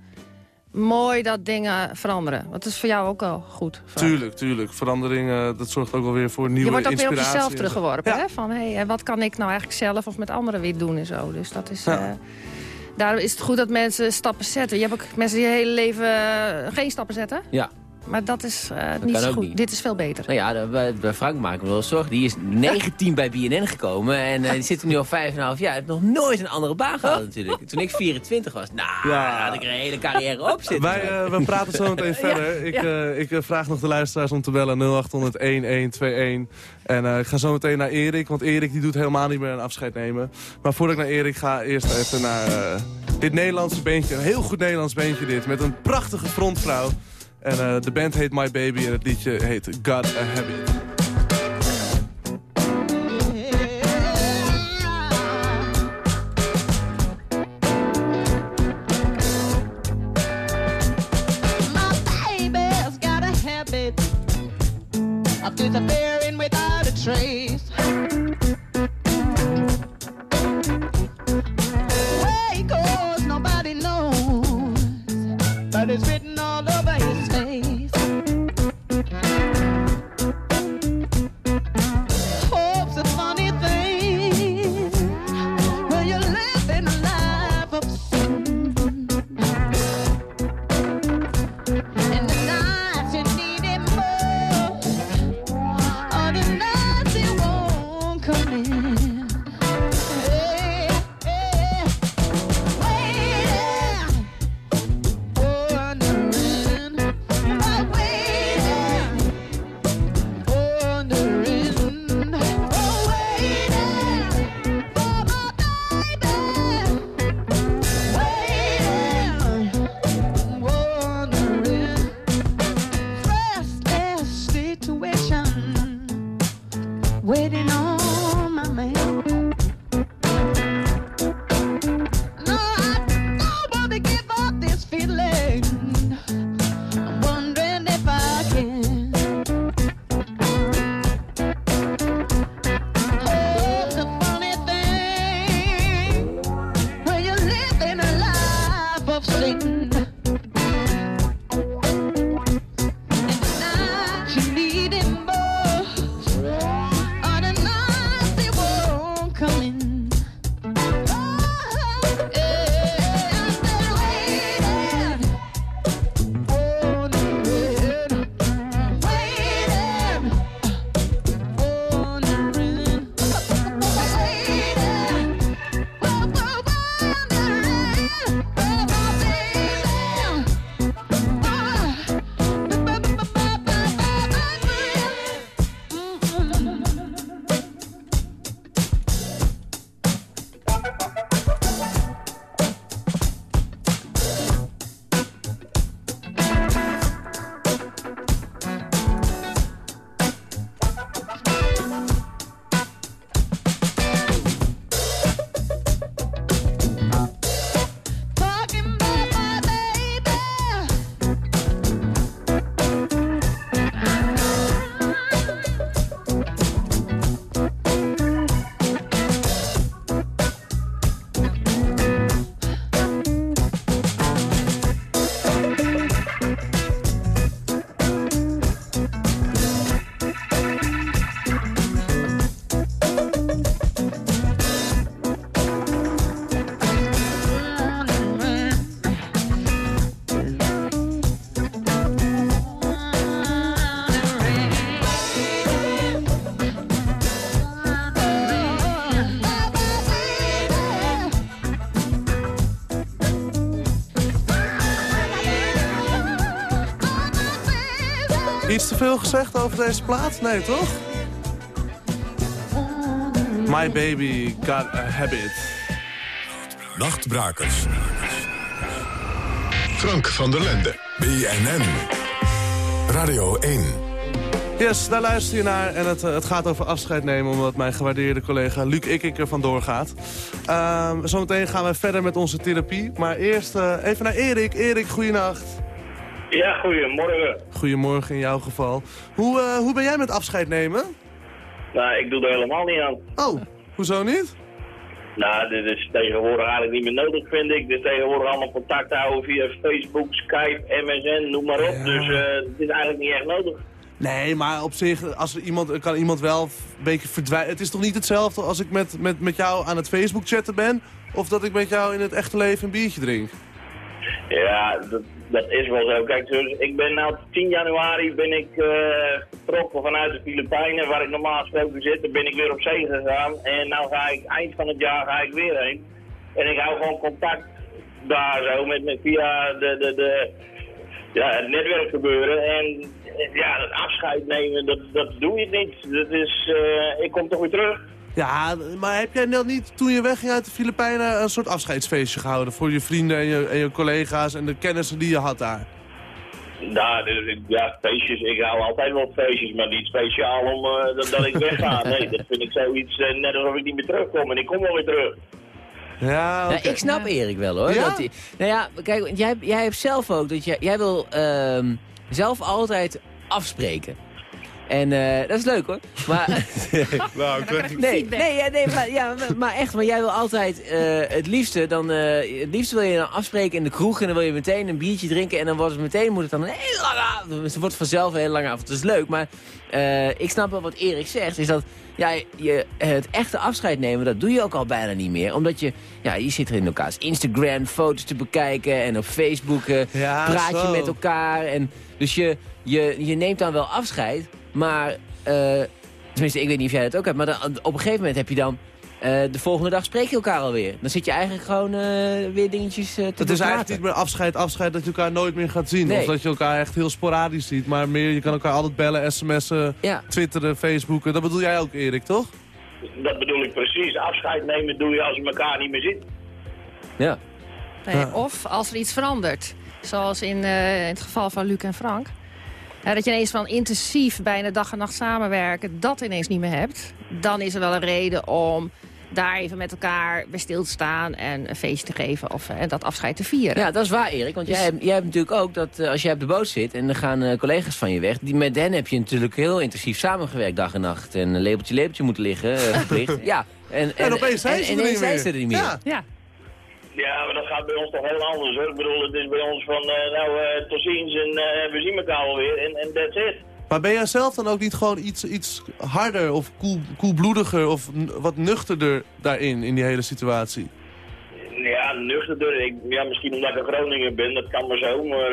mooi dat dingen veranderen. Want dat is voor jou ook wel goed. Tuurlijk, tuurlijk. Verandering, eh, dat zorgt ook wel weer voor nieuwe Je wordt ook weer op inspiratie jezelf teruggeworpen. Ja. Hè? Van, hé, hey, wat kan ik nou eigenlijk zelf of met anderen weer doen en zo. Dus dat is... Ja. eh, daarom is het goed dat mensen stappen zetten. Je hebt ook mensen die hun hele leven eh, geen stappen zetten. Ja. Maar dat is eh, niet zo goed. niet. Dit is veel beter. Nou ja, bij, bij Frank maken we wel zorgen. Die is 19 bij BNN gekomen en eh, die zit er nu al 5,5 jaar. Hij heeft nog nooit een andere baan gehad natuurlijk. Toen ik 24 was, nou, Ja. had ik er een hele carrière op zitten. Wij eh, we praten zo meteen verder. Ik, eh, ik vraag nog de luisteraars om te bellen 0800-1121. En eh, ik ga zo meteen naar Erik, want Erik die doet helemaal niet meer een afscheid nemen. Maar voordat ik naar Erik ga, eerst even naar dit Nederlandse beentje. Een heel goed Nederlands beentje dit, met een prachtige frontvrouw. En eh, de band heet My Baby en het liedje heet God a Habit. Te veel gezegd over deze plaat? Nee, toch? My baby got a habit. Nachtbrakers. Frank van der Lende. BNN. Radio 1. Yes, daar luister je naar. En het, eh, het gaat over afscheid nemen, omdat mijn gewaardeerde collega Luc Ikkink er vandoor gaat. Ehm, zometeen gaan we verder met onze therapie. Maar eerst eh, even naar Erik. Erik, goeienacht. Ja, goedemorgen. Goedemorgen in jouw geval. Hoe, eh, hoe ben jij met afscheid nemen? Nou, ik doe er helemaal niet aan. Oh, hoezo niet? Nou, dit is tegenwoordig eigenlijk niet meer nodig, vind ik. Dit is tegenwoordig allemaal contact houden via Facebook, Skype, MSN, noem maar op. Dus eh het is eigenlijk niet echt nodig. Nee, maar op zich als er iemand, kan iemand wel een beetje verdwijnen. Het is toch niet hetzelfde als ik met, met, met jou aan het Facebook chatten ben... of dat ik met jou in het echte leven een biertje drink? Ja, dat, dat is wel zo. Kijk, dus ik ben nou 10 januari ben ik eh, vertrokken vanuit de Filipijnen, waar ik normaal gesproken zit. Dan ben ik weer op zee gegaan. En nou ga ik eind van het jaar ga ik weer heen. En ik hou gewoon contact daar zo met, met via de, de, de, ja, het netwerk gebeuren. En ja, dat afscheid nemen, dat, dat doe je niet. Dat is, eh, ik kom toch weer terug. Ja, maar heb jij net niet toen je wegging uit de Filipijnen... een soort afscheidsfeestje gehouden voor je vrienden en je, en je collega's... en de kennissen die je had daar? Nou, ja, feestjes. Ik hou altijd wel feestjes, maar niet speciaal om eh, dat, dat ik wegga. Nee, dat vind ik zoiets eh, net alsof ik niet meer terugkom. En ik kom wel weer terug. Ja, Ja, ik snap Erik wel hoor. Ja? Dat hij- nou ja, kijk, jij, jij hebt zelf ook dat jij, jij wil ehm, zelf altijd afspreken. En eh, dat is leuk hoor. Maar, nou, ik weet nee, nee, ja, nee maar, ja, maar- echt, maar jij wil altijd eh, het liefste, dan, eh, het liefste wil je dan afspreken in de kroeg en dan wil je meteen een biertje drinken en dan wordt het meteen, moet het dan een hele lange avond. Het wordt vanzelf een hele lange avond. Dat is leuk, maar ik snap wel wat Erik zegt, is dat ja, je, het echte afscheid nemen, dat doe je ook al bijna niet meer. Omdat je, ja, je zit er in elkaars Instagram foto's te bekijken en op Facebook Ja, praat je met elkaar. En, dus je, je, je neemt dan wel afscheid, maar, eh, tenminste ik weet niet of jij dat ook hebt, maar dan, op een gegeven moment heb je dan, eh, de volgende dag spreek je elkaar alweer. Dan zit je eigenlijk gewoon eh, weer dingetjes te Het is eigenlijk niet meer afscheid, afscheid dat je elkaar nooit meer gaat zien. Nee. Of dat je elkaar echt heel sporadisch ziet. Maar meer, je kan elkaar altijd bellen, sms'en, twitteren, facebooken. Dat bedoel jij ook, Erik, toch? Dat bedoel ik precies. Afscheid nemen doe je als je elkaar niet meer ziet. Ja. Nee, Of als er iets verandert. Zoals in, eh, in het geval van Luc en Frank. Ja, dat je ineens van intensief bijna dag en nacht samenwerken... dat ineens niet meer hebt. Dan is er wel een reden om daar even met elkaar bij stil te staan... en een feestje te geven of eh, dat afscheid te vieren. Ja, dat is waar, Erik. Want Dus- jij, hebt, jij hebt natuurlijk ook dat eh, als jij op de boot zit en er gaan eh, collega's van je weg, die, met hen heb je natuurlijk heel intensief samengewerkt dag en nacht. En een lepeltje lepeltje moeten liggen, verplicht. ja. En, En opeens zijn ze er ineens niet zijn meer. ze er niet meer. Ja. Ja. Ja, maar dat gaat bij ons toch heel anders hoor. Ik bedoel, het is bij ons van, eh, nou, eh, tot ziens en eh, we zien elkaar wel weer en en that's it. Maar ben jij zelf dan ook niet gewoon iets, iets harder of koel, koelbloediger of wat nuchterder daarin, in die hele situatie? Ja, nuchterder. Ik, ja, misschien omdat ik een Groninger ben, dat kan maar zo. Maar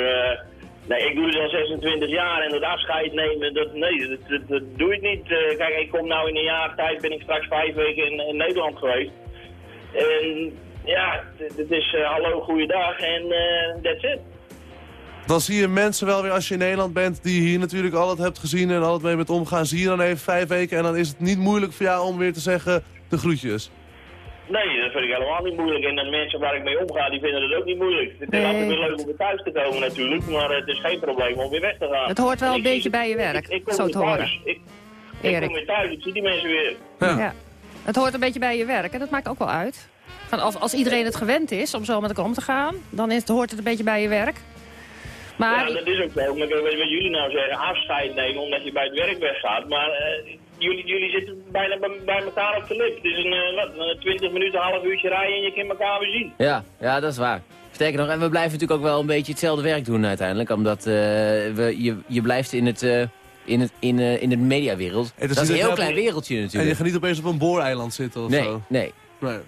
nee, ik doe het al 26 jaar en dat afscheid nemen, dat, nee, dat, dat, dat doe ik niet. Kijk, ik kom nou in een jaar tijd, ben ik straks vijf weken in, in Nederland geweest. En ja, het- het is eh, hallo, goeiedag en eh that's it. Dan zie je mensen wel weer als je in Nederland bent, die hier natuurlijk altijd hebt gezien en altijd mee met omgaan. Zie je dan even vijf weken en dan is het niet moeilijk voor jou om weer te zeggen de groetjes. Nee, dat vind ik helemaal niet moeilijk. En de mensen waar ik mee omga, die vinden het ook niet moeilijk. Het is Nee. altijd weer leuk om weer thuis te komen natuurlijk, maar het is geen probleem om weer weg te gaan. Het hoort wel En een beetje bij je werk, Ik, ik kom zo te horen. Ik, ik kom weer thuis, ik zie die mensen weer. Ja. Het hoort een beetje bij je werk en dat maakt ook wel uit. Van als, als iedereen het gewend is om zo met elkaar om te gaan, dan is, hoort het een beetje bij je werk. Maar ja, dat is ook zo. Maar wat wat jullie nou zeggen, afscheid nemen omdat je bij het werk weggaat. Maar eh, jullie, jullie zitten bijna bij, bij elkaar op de lip. Het is een, eh, wat, een 20 minuten, een half uurtje rijden en je kan elkaar weer zien. Ja, ja, dat is waar. Sterker nog, en we blijven natuurlijk ook wel een beetje hetzelfde werk doen uiteindelijk. Omdat eh, we, je, je blijft in het, eh, in het, in, eh, in de mediawereld. Het dat is een heel dat- klein wereldje En natuurlijk. je gaat niet opeens op een booreiland zitten of Nee, zo. nee. nee.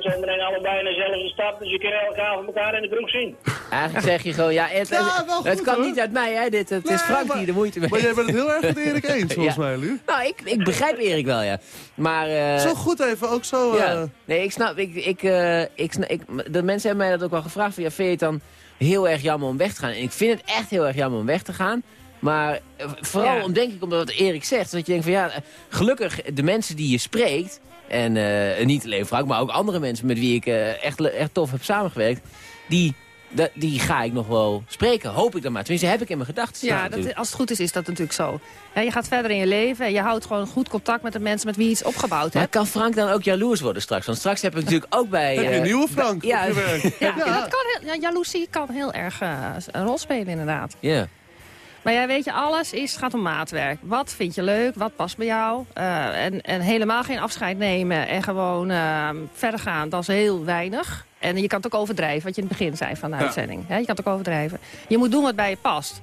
Zo meteen allebei in dezelfde stad, dus je kan elkaar van elkaar in de kroeg zien. Eigenlijk zeg je gewoon, ja, het, Ja, het kan hoor. niet uit mij, hè, dit. Het is Frank maar- die de moeite mee Maar jij bent het heel erg met Erik eens, volgens Ja. mij, Luc. Nou, ik, ik begrijp Erik wel, ja. Maar... eh, Zo goed even, ook zo... Ja. eh, Nee, ik snap, ik, ik, eh, ik, snap- ik, de mensen hebben mij dat ook wel gevraagd. Van, ja, vind je het dan heel erg jammer om weg te gaan? En ik vind het echt heel erg jammer om weg te gaan. Maar eh, vooral om, denk ik omdat wat Erik zegt. Dat je denkt van ja, eh, gelukkig de mensen die je spreekt... en eh, niet alleen Frank, maar ook andere mensen met wie ik echt, echt tof heb samengewerkt... die, die ga ik nog wel spreken, hoop ik dan maar. Tenminste, heb ik in mijn gedachten. Ja, staan dat, als het goed is, is dat natuurlijk zo. Hè, je gaat verder in je leven en je houdt gewoon goed contact met de mensen met wie je iets opgebouwd Maar hebt. kan Frank dan ook jaloers worden straks? Want straks heb ik natuurlijk ook bij... Heb je een nieuwe Frank bij- ja, op je werk? Ja, dat kan heel, ja, jaloezie kan heel erg een rol spelen inderdaad. ja. Maar ja, weet je, alles is, gaat om maatwerk. Wat vind je leuk? Wat past bij jou? Eh, en, en helemaal geen afscheid nemen en gewoon eh, verder gaan, dat is heel weinig. En je kan het ook overdrijven, wat je in het begin zei van de Ja. uitzending. Hè, je kan het ook overdrijven. Je moet doen wat bij je past.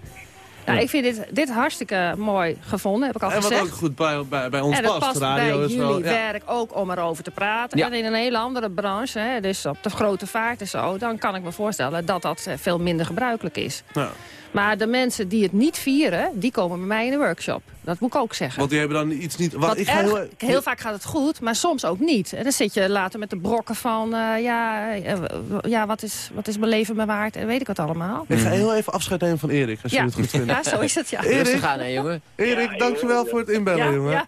Nou, Ja. ik vind dit, dit hartstikke mooi gevonden, heb ik al En wat gezegd. ook goed bij, bij, bij ons en past. past Radio bij is jullie wel... Ja. werk ook om erover te praten. Ja. En in een hele andere branche, hè, dus op de grote vaart en zo... dan kan ik me voorstellen dat dat eh, veel minder gebruikelijk is. Ja. Maar de mensen die het niet vieren, die komen bij mij in de workshop. Dat moet ik ook zeggen. Want die hebben dan iets niet... Wat, ik ga erg- heel, heel, vaak gaat het goed, maar soms ook niet. En dan zit je later met de brokken van... eh, ja, eh, ja wat, is, wat is mijn leven me waard? En weet ik wat allemaal. Ik ga heel even afscheid nemen van Erik, als Ja. je het goed vindt. ja, zo is het, ja. Erik, Rustig aan, hè, jongen. Erik, dankjewel voor het inbellen, Ja, jongen. ja,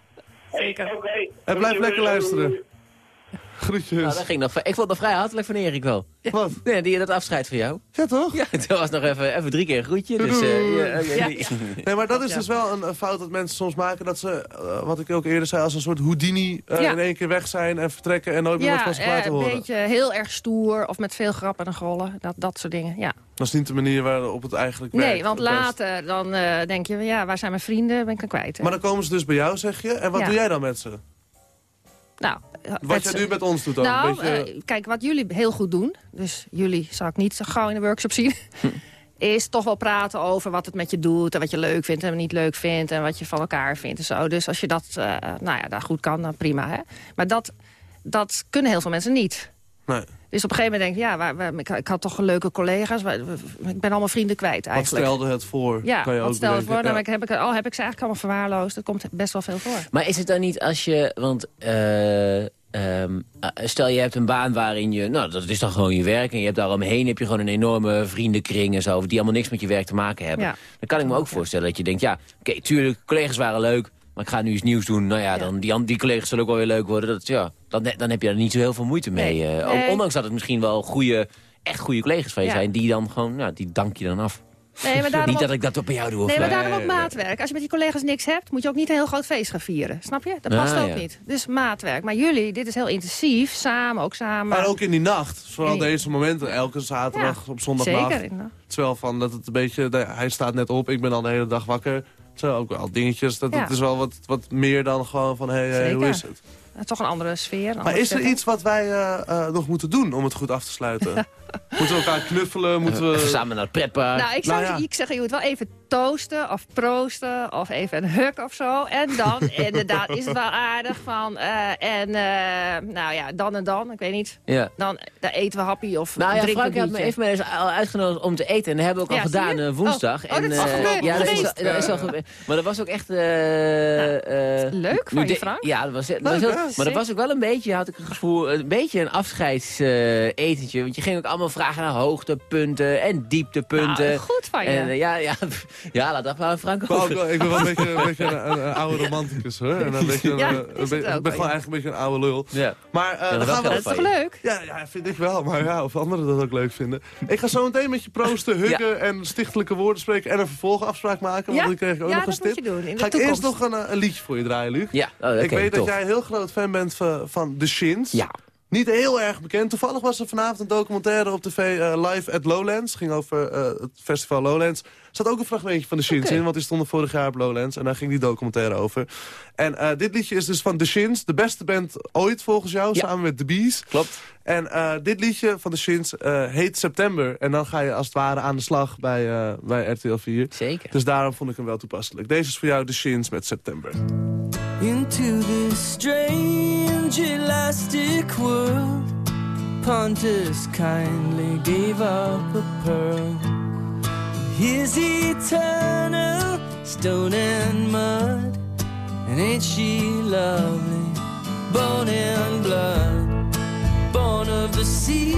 zeker. Oké. En blijf lekker luisteren. Groetjes. Nou, dat ging nog, ik vond het nog vrij hartelijk van Erik wel. Wat? Nee, die, dat afscheid van jou. Ja, toch? Ja, het was nog even, even drie keer een groetje. Dus, eh, ja, Ja. Nee, maar dat is dus wel een, een fout dat mensen soms maken. Dat ze, eh, wat ik ook eerder zei, als een soort Houdini eh, Ja. in één keer weg zijn en vertrekken en nooit meer wat Ja, van eh, laten een horen. beetje heel erg stoer of met veel grappen en rollen. Dat, dat soort dingen, ja. Dat is niet de manier waarop het eigenlijk werkt. Nee, want later dan eh, denk je, ja, waar zijn mijn vrienden? Ben ik dan kwijt. hè? Maar dan komen ze dus bij jou, zeg je. En wat Ja. doe jij dan met ze? Nou, Wat jij z'n- nu met ons doet dan? Nou, beetje, eh, kijk, wat jullie heel goed doen... dus jullie zou ik niet zo gauw in de workshop zien... is toch wel praten over wat het met je doet... en wat je leuk vindt en niet leuk vindt... en wat je van elkaar vindt en zo. Dus als je dat eh, nou ja, daar goed kan, dan prima. Hè? Maar dat, dat kunnen heel veel mensen niet. nee. Dus op een gegeven moment denk ik... ja, waar, waar- ik, ik had toch leuke collega's... waar- ik ben allemaal vrienden kwijt Wat eigenlijk. stelde het voor? ja, kan je wat ook stel je bedenken. voor? Ja. Dan heb ik, al heb ik ze eigenlijk allemaal verwaarloosd. Dat komt best wel veel voor. Maar is het dan niet als je... Want eh, ehm, eh, stel je hebt een baan waarin je... Nou, dat is dan gewoon je werk. En je hebt daaromheen heb je gewoon een enorme vriendenkring en zo... die allemaal niks met je werk te maken hebben. Ja. Dan kan ik me ook voorstellen dat je denkt... Ja, oké, tuurlijk, collega's waren leuk... Maar ik ga nu iets nieuws doen. Nou ja, dan, die, collega's zullen ook wel weer leuk worden. Dat, ja, dan, dan heb je er niet zo heel veel moeite mee. Nee. eh. Ook Nee. Ondanks dat het misschien wel goede, echt goede collega's van je Ja. zijn. Die dan gewoon, nou, die dank je dan af. Nee, maar daarom niet ook- dat ik dat op bij jou doe. Of Nee, maar daarom ook maatwerk. Als je met die collega's niks hebt, moet je ook niet een heel groot feest gaan vieren. Snap je? Dat past Ah, ook ja. niet. Dus maatwerk. Maar jullie, dit is heel intensief. Samen, ook samen. Maar ook in die nacht. Vooral In die- deze momenten. Elke zaterdag, Ja, op zondagnacht. Zeker. is wel van dat het een beetje... hij staat net op, ik ben al de hele dag wakker. Ook wel dingetjes. Dat, Ja. Het is wel wat, wat meer dan gewoon van, hé, hey, hey, hoe is het? Het is toch een andere sfeer. een Maar is er setting. iets wat wij eh, eh, nog moeten doen om het goed af te sluiten? moeten we elkaar knuffelen? Moeten we... Even samen naar het pretpark. Nou, ik zou Nou ja. ik zeg, je moet wel even toosten of proosten of even een huk of zo. En dan, inderdaad, is het wel aardig van... eh, en, eh, nou ja, dan en dan, ik weet niet. Ja. Dan, dan eten we happy of Nou ja, drinken Frank me, heeft me eens al uitgenodigd om te eten. En dat hebben we ook Ja, al gedaan je? eh, woensdag. Oh, oh, en, dat is eh, al gebeurd. Ja, dat is, al- dat is al. Maar dat was ook echt... eh, eh, Leuk van je, Frank. Ja, dat was, dat Leuk, was heel- hè? Maar dat was ook wel een beetje, had ik het gevoel, een beetje een afscheidsetentje. want je ging ook allemaal vragen naar hoogtepunten en dieptepunten. Nou, goed van je. En, eh, ja, ja, ja, laat dat maar aan Frank Ik ook over. wel- ik ben wel een beetje, een, beetje een, een- een oude romanticus, hoor. En een beetje, een, Ja, eh, een ik ben gewoon eigenlijk een beetje een oude lul. Ja. Maar eh, dan gaan we... Dat is toch je. leuk? Ja, ja, vind ik wel. Maar ja, of anderen dat ook leuk vinden. Ik ga zo meteen met je proosten, huggen en stichtelijke woorden spreken... en een vervolgafspraak maken, want Ja, dan kreeg ik ook ja, nog dat eens moet tip. je doen in de Ga ik toekomst. eerst nog een, een liedje voor je draaien, Luc? Ja, oh, ik weet tof. dat jij een heel groot fan bent van, van The Shins. Ja. Niet heel erg bekend. Toevallig was er vanavond een documentaire op tv eh, live at Lowlands. ging over eh, het festival Lowlands. Er zat ook een fragmentje van The Shins in, want die stonden vorig jaar op Lowlands. En daar ging die documentaire over. En eh, dit liedje is dus van The Shins, de beste band ooit volgens jou, Ja. samen met The Bees. Klopt. En eh, dit liedje van The Shins eh, heet September. En dan ga je als het ware aan de slag bij, eh, bij RTL 4. Zeker. Dus daarom vond ik hem wel toepasselijk. Deze is voor jou The Shins met September. into this strange elastic world. Pontus kindly gave up a pearl. His eternal stone and mud. And ain't she lovely? Bone and blood, born of the sea.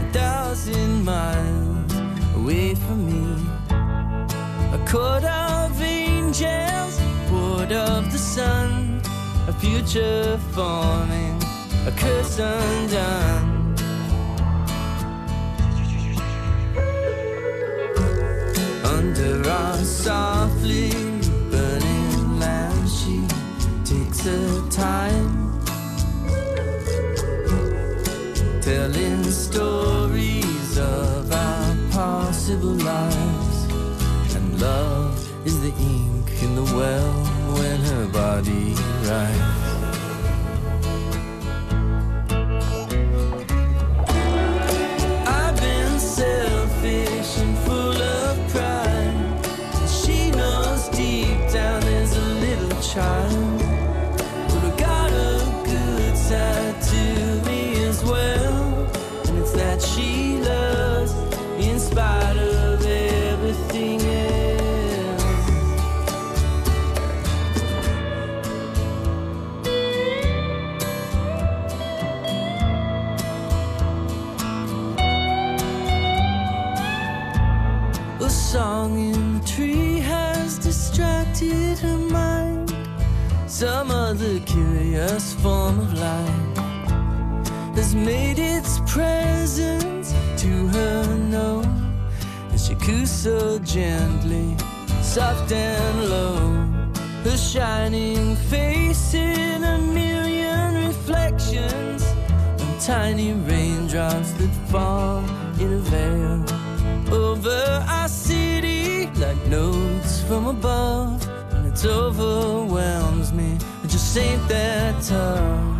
A thousand miles away from me. A court of angels, ward of the sun. A future forming, a curse undone. Our softly burning lamp, she takes her time, telling stories of our possible lives. And love is the ink in the well when her body writes. So gently, soft and low. Her shining face in a million reflections. And tiny raindrops that fall in a veil over our city like notes from above. And it overwhelms me. It just ain't that tough.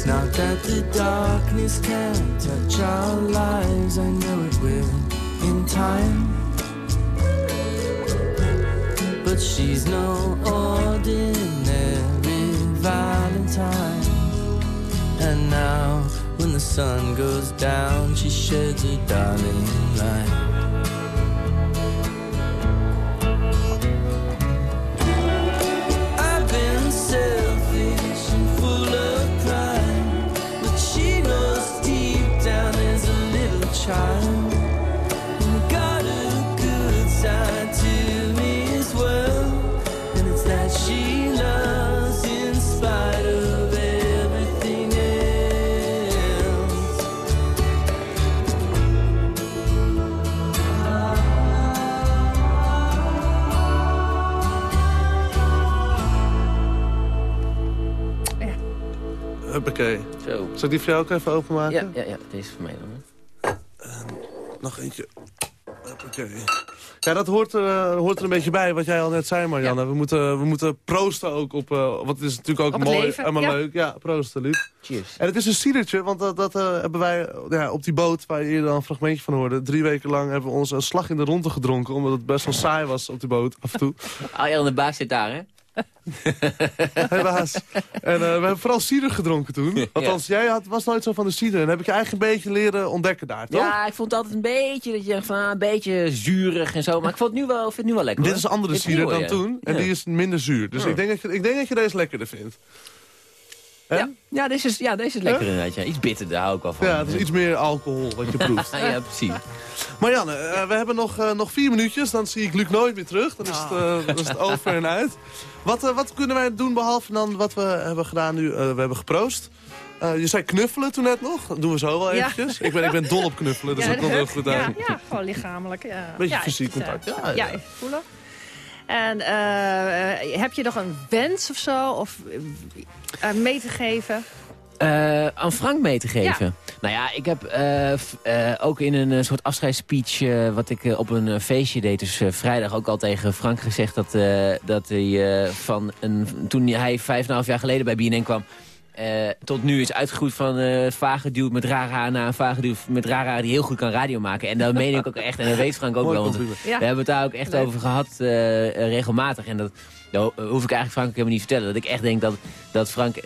It's not that the darkness can't touch our lives. I know it will in time. But she's no ordinary Valentine. And now, when the sun goes down, she sheds her darling light. Zal ik die voor jou ook even openmaken? Ja, ja, ja, deze voor mij dan. hè. Nog eentje. Huppakee. Ja, dat hoort er, eh, hoort er een beetje bij, wat jij al net zei, Marianne. We, moeten, we moeten proosten ook op... eh wat is natuurlijk ook mooi leven, en maar ja. leuk. Ja, proosten, Luc. Cheers. En het is een cidertje, want dat, dat eh, hebben wij ja, op die boot... waar je eerder al een fragmentje van hoorde... drie weken lang hebben we ons een slag in de ronde gedronken... omdat het best wel saai was op die boot, af en toe. Arjan de baas zit daar, hè? Helaas. En eh, we hebben vooral cider gedronken toen. Althans, jij had, was nooit zo van de cider. En heb ik je eigenlijk een beetje leren ontdekken daar, toch? Ja, ik vond het altijd een beetje, dat je van, ah, een beetje zuurig en zo. Maar ik vond het nu wel, vind het nu wel lekker. Dit hoor. is een andere cider nieuwe, dan ja. toen. En Ja. die is minder zuur. Dus Ja. ik, denk dat je, ik denk dat je deze lekkerder vindt. Ja, ja, deze is, ja, deze is lekker inderdaad. Ja. Iets bitter, daar hou ik wel van. Ja, het is iets meer alcohol wat je proeft. ja, precies. Marianne, eh, we hebben nog, eh, nog vier minuutjes. Dan zie ik Luc nooit meer terug. Dan is het, eh, dan is het over en uit. Wat, eh, wat kunnen wij doen behalve dan wat we hebben gedaan nu? Eh, we hebben geproost. Eh, je zei knuffelen toen net nog. Dat doen we zo wel Ja. eventjes. Ik, ben, ik ben dol op knuffelen, dus Ja, dat komt heel goed ja, uit. ja, gewoon lichamelijk. Ja. Beetje ja, fysiek is, contact, ja, Ja, ja. even voelen. En heb je nog een wens of zo? Of mee te geven? Eh, aan Frank mee te geven. Nou ja, ik heb eh, eh, ook in een soort afscheidsspeech... wat ik op een feestje deed, dus vrijdag ook al tegen Frank gezegd... dat, dat hij van een, toen hij vijf en een half jaar geleden bij BNN kwam... eh, tot nu is uitgegroeid van eh vage dude met raar haar naar een vage dude met raar haar die heel goed kan radio maken. En dat meen ik ook echt en dat weet Frank ook Mooi wel. Want. Ja. we hebben het daar ook echt Leuk. over gehad eh, regelmatig. En dat, dat ho- hoef ik eigenlijk Frank ook helemaal niet te vertellen. Dat ik echt denk dat, dat Frank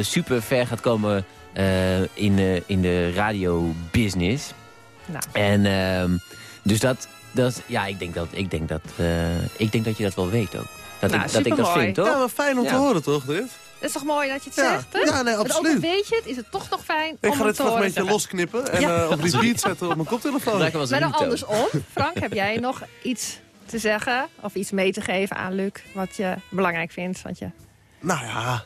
super ver gaat komen eh, in, eh, in de radiobusiness. Nou. En ehm, dus dat, dat, ja, ik denk dat, ik, denk dat, eh, ik denk dat je dat wel weet ook. Dat, Nou, ik, dat ik dat vind, toch? Ja, maar fijn om te horen, toch, dit? Het is toch mooi dat je het Ja. zegt, hè? Ja, nee, ook absoluut. al weet je het, is het toch nog fijn Ik om ga het dit fragmentje zeggen. losknippen en Ja. eh, op repeat zetten op mijn koptelefoon. Maar dan andersom. Frank, heb jij nog iets te zeggen of iets mee te geven aan Luc... wat je belangrijk vindt? Wat je... Nou ja...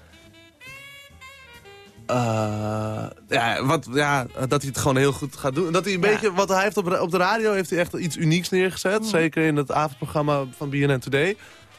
Eh, ja, wat, ja, dat hij het gewoon heel goed gaat doen. Dat hij een beetje, wat hij heeft op, op de radio heeft hij echt iets unieks neergezet. Zeker in het avondprogramma van BNN Today.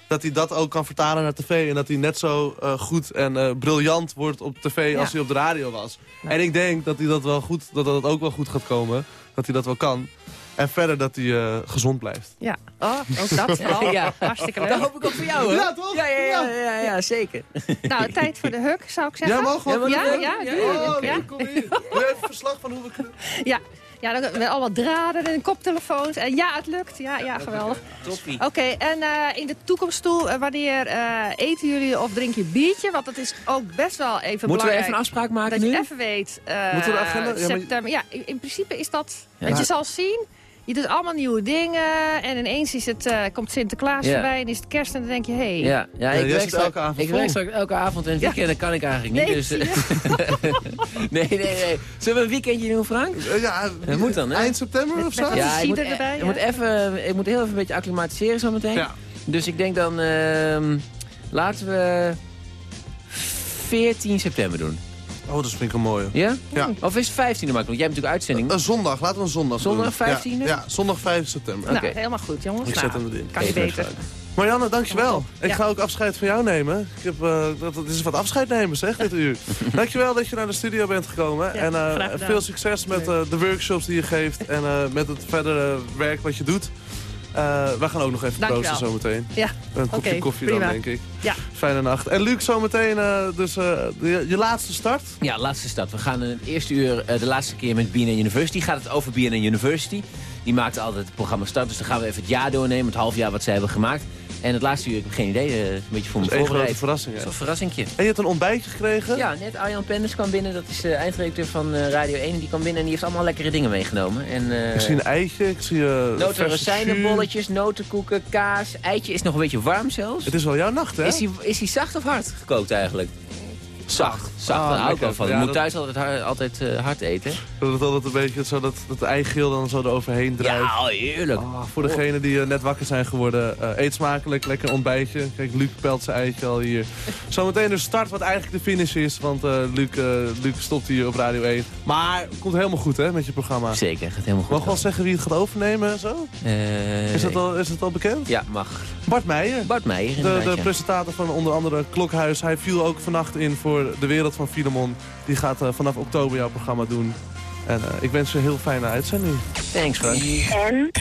Dat hij dat ook kan vertalen naar tv. En dat hij net zo eh, goed en eh, briljant wordt op tv als hij op de radio was. En ik denk dat hij dat wel goed, dat dat ook wel goed gaat komen. Dat hij dat wel kan. En verder dat hij eh, gezond blijft. Ja, oh, ook dat vooral. Ja. Hartstikke leuk. Dat hoop ik ook voor jou, hè? Ja, toch? Ja, ja, ja, ja, ja, zeker. Nou, tijd voor de huk, zou ik zeggen. Ja, mogen we? Ja, ja, Ja, je. Oh, ja. kom hier. Doe even verslag van hoe we kunnen. Ja. Ja, dan met allemaal draden en koptelefoons. En ja, het lukt. Ja, ja geweldig. Toppie. Oké, en eh, in de toekomststoel, eh, wanneer eh, eten jullie of drinken je biertje? Want dat is ook best wel even Moeten we belangrijk. even een afspraak maken Dat nu? je even weet. eh, Moeten we de agenda- ja, maar- september. Ja, in, in principe is dat... Ja. Want je zal zien, je doet allemaal nieuwe dingen. En ineens is het, eh, komt Sinterklaas voorbij en is het kerst. En dan denk je, hé... Hey, Ja, ja, ik werk straks, elke avond ik werk straks elke avond en het Ja. weekend dat kan ik eigenlijk niet. Nee, dus, zie nee, nee, nee. Zullen we een weekendje doen, Frank? Eh, ja, Dat moet dan, hè? Eind september of zo? Ja, ik moet, erbij, ik ja. moet, even, ik moet heel even een beetje acclimatiseren zometeen. Ja. Dus ik denk dan, ehm, laten we 14 september doen. Oh, dat vind ik een mooie. Ja? Ja. Of is het 15 makkelijk? Want jij hebt natuurlijk uitzending. Een zondag, laten we een zondag Zondag, doen. 15e? Ja, ja, zondag 5 september. Nou, Oké. helemaal goed, jongens. Ik Nou, zet hem erin. Kan je beter. Marianne, dankjewel. Ik ga ook afscheid van jou nemen. Ik heb, eh, dat, dat is wat afscheid nemen, zeg, dit uur. dankjewel dat je naar de studio bent gekomen. En eh, veel succes met eh, de workshops die je geeft en eh, met het verdere werk wat je doet. Eh we gaan ook nog even Dankjewel. proosten zometeen. Ja, Een kopje koffie prima. dan, denk ik. Ja. Fijne nacht. En Luc, zometeen eh, dus eh, je, je laatste start. Ja, laatste stad. We gaan in het eerste uur eh, de laatste keer met BNN University. Gaat het over BNN University. Die maakte altijd het programma start. Dus dan gaan we even het jaar doornemen, het half jaar wat zij hebben gemaakt. En het laatste uur, ik heb geen idee, eh, een beetje voor me Eén grote voorbereid. verrassing? Zo'n verrassingje. En je hebt een ontbijtje gekregen? Ja, net Arjan Penders kwam binnen. Dat is de eindredacteur van eh, Radio 1. Die kwam binnen en die heeft allemaal lekkere dingen meegenomen. En, eh, Ik zie een eitje, ik zie uh, Noten, rozijnenbolletjes, notenkoeken, kaas. Eitje is nog een beetje warm zelfs. Het is wel jouw nacht, hè? Is hij is hij zacht of hard gekookt eigenlijk? Zacht. Zacht, Ah, daar hou ik wel lekker. van. Ja, ik moet dat- thuis altijd, hard- altijd eh, hard eten. Dat het altijd een beetje zo dat, dat eigeel dan zo eroverheen drijft. Ja, oh, heerlijk. Ah, voor degenen die eh, net wakker zijn geworden, eh, eet smakelijk, lekker ontbijtje. Kijk, Luc pelt zijn eitje al hier. Zometeen de start wat eigenlijk de finish is, want Luc, Luc stopt hier op Radio 1. Maar het komt helemaal goed hè, met je programma. Zeker, gaat helemaal goed. Mag wel zeggen wie het gaat overnemen en zo? Is dat al, is dat al bekend? Ja, mag. Bart Meijer. Bart Meijer, De, de ja. presentator van onder andere Klokhuis. Hij viel ook vannacht in voor De Wereld van Filemon. Die gaat eh, vanaf oktober jouw programma doen. En eh, ik wens je een heel fijne uitzending. Thanks, Frank. En?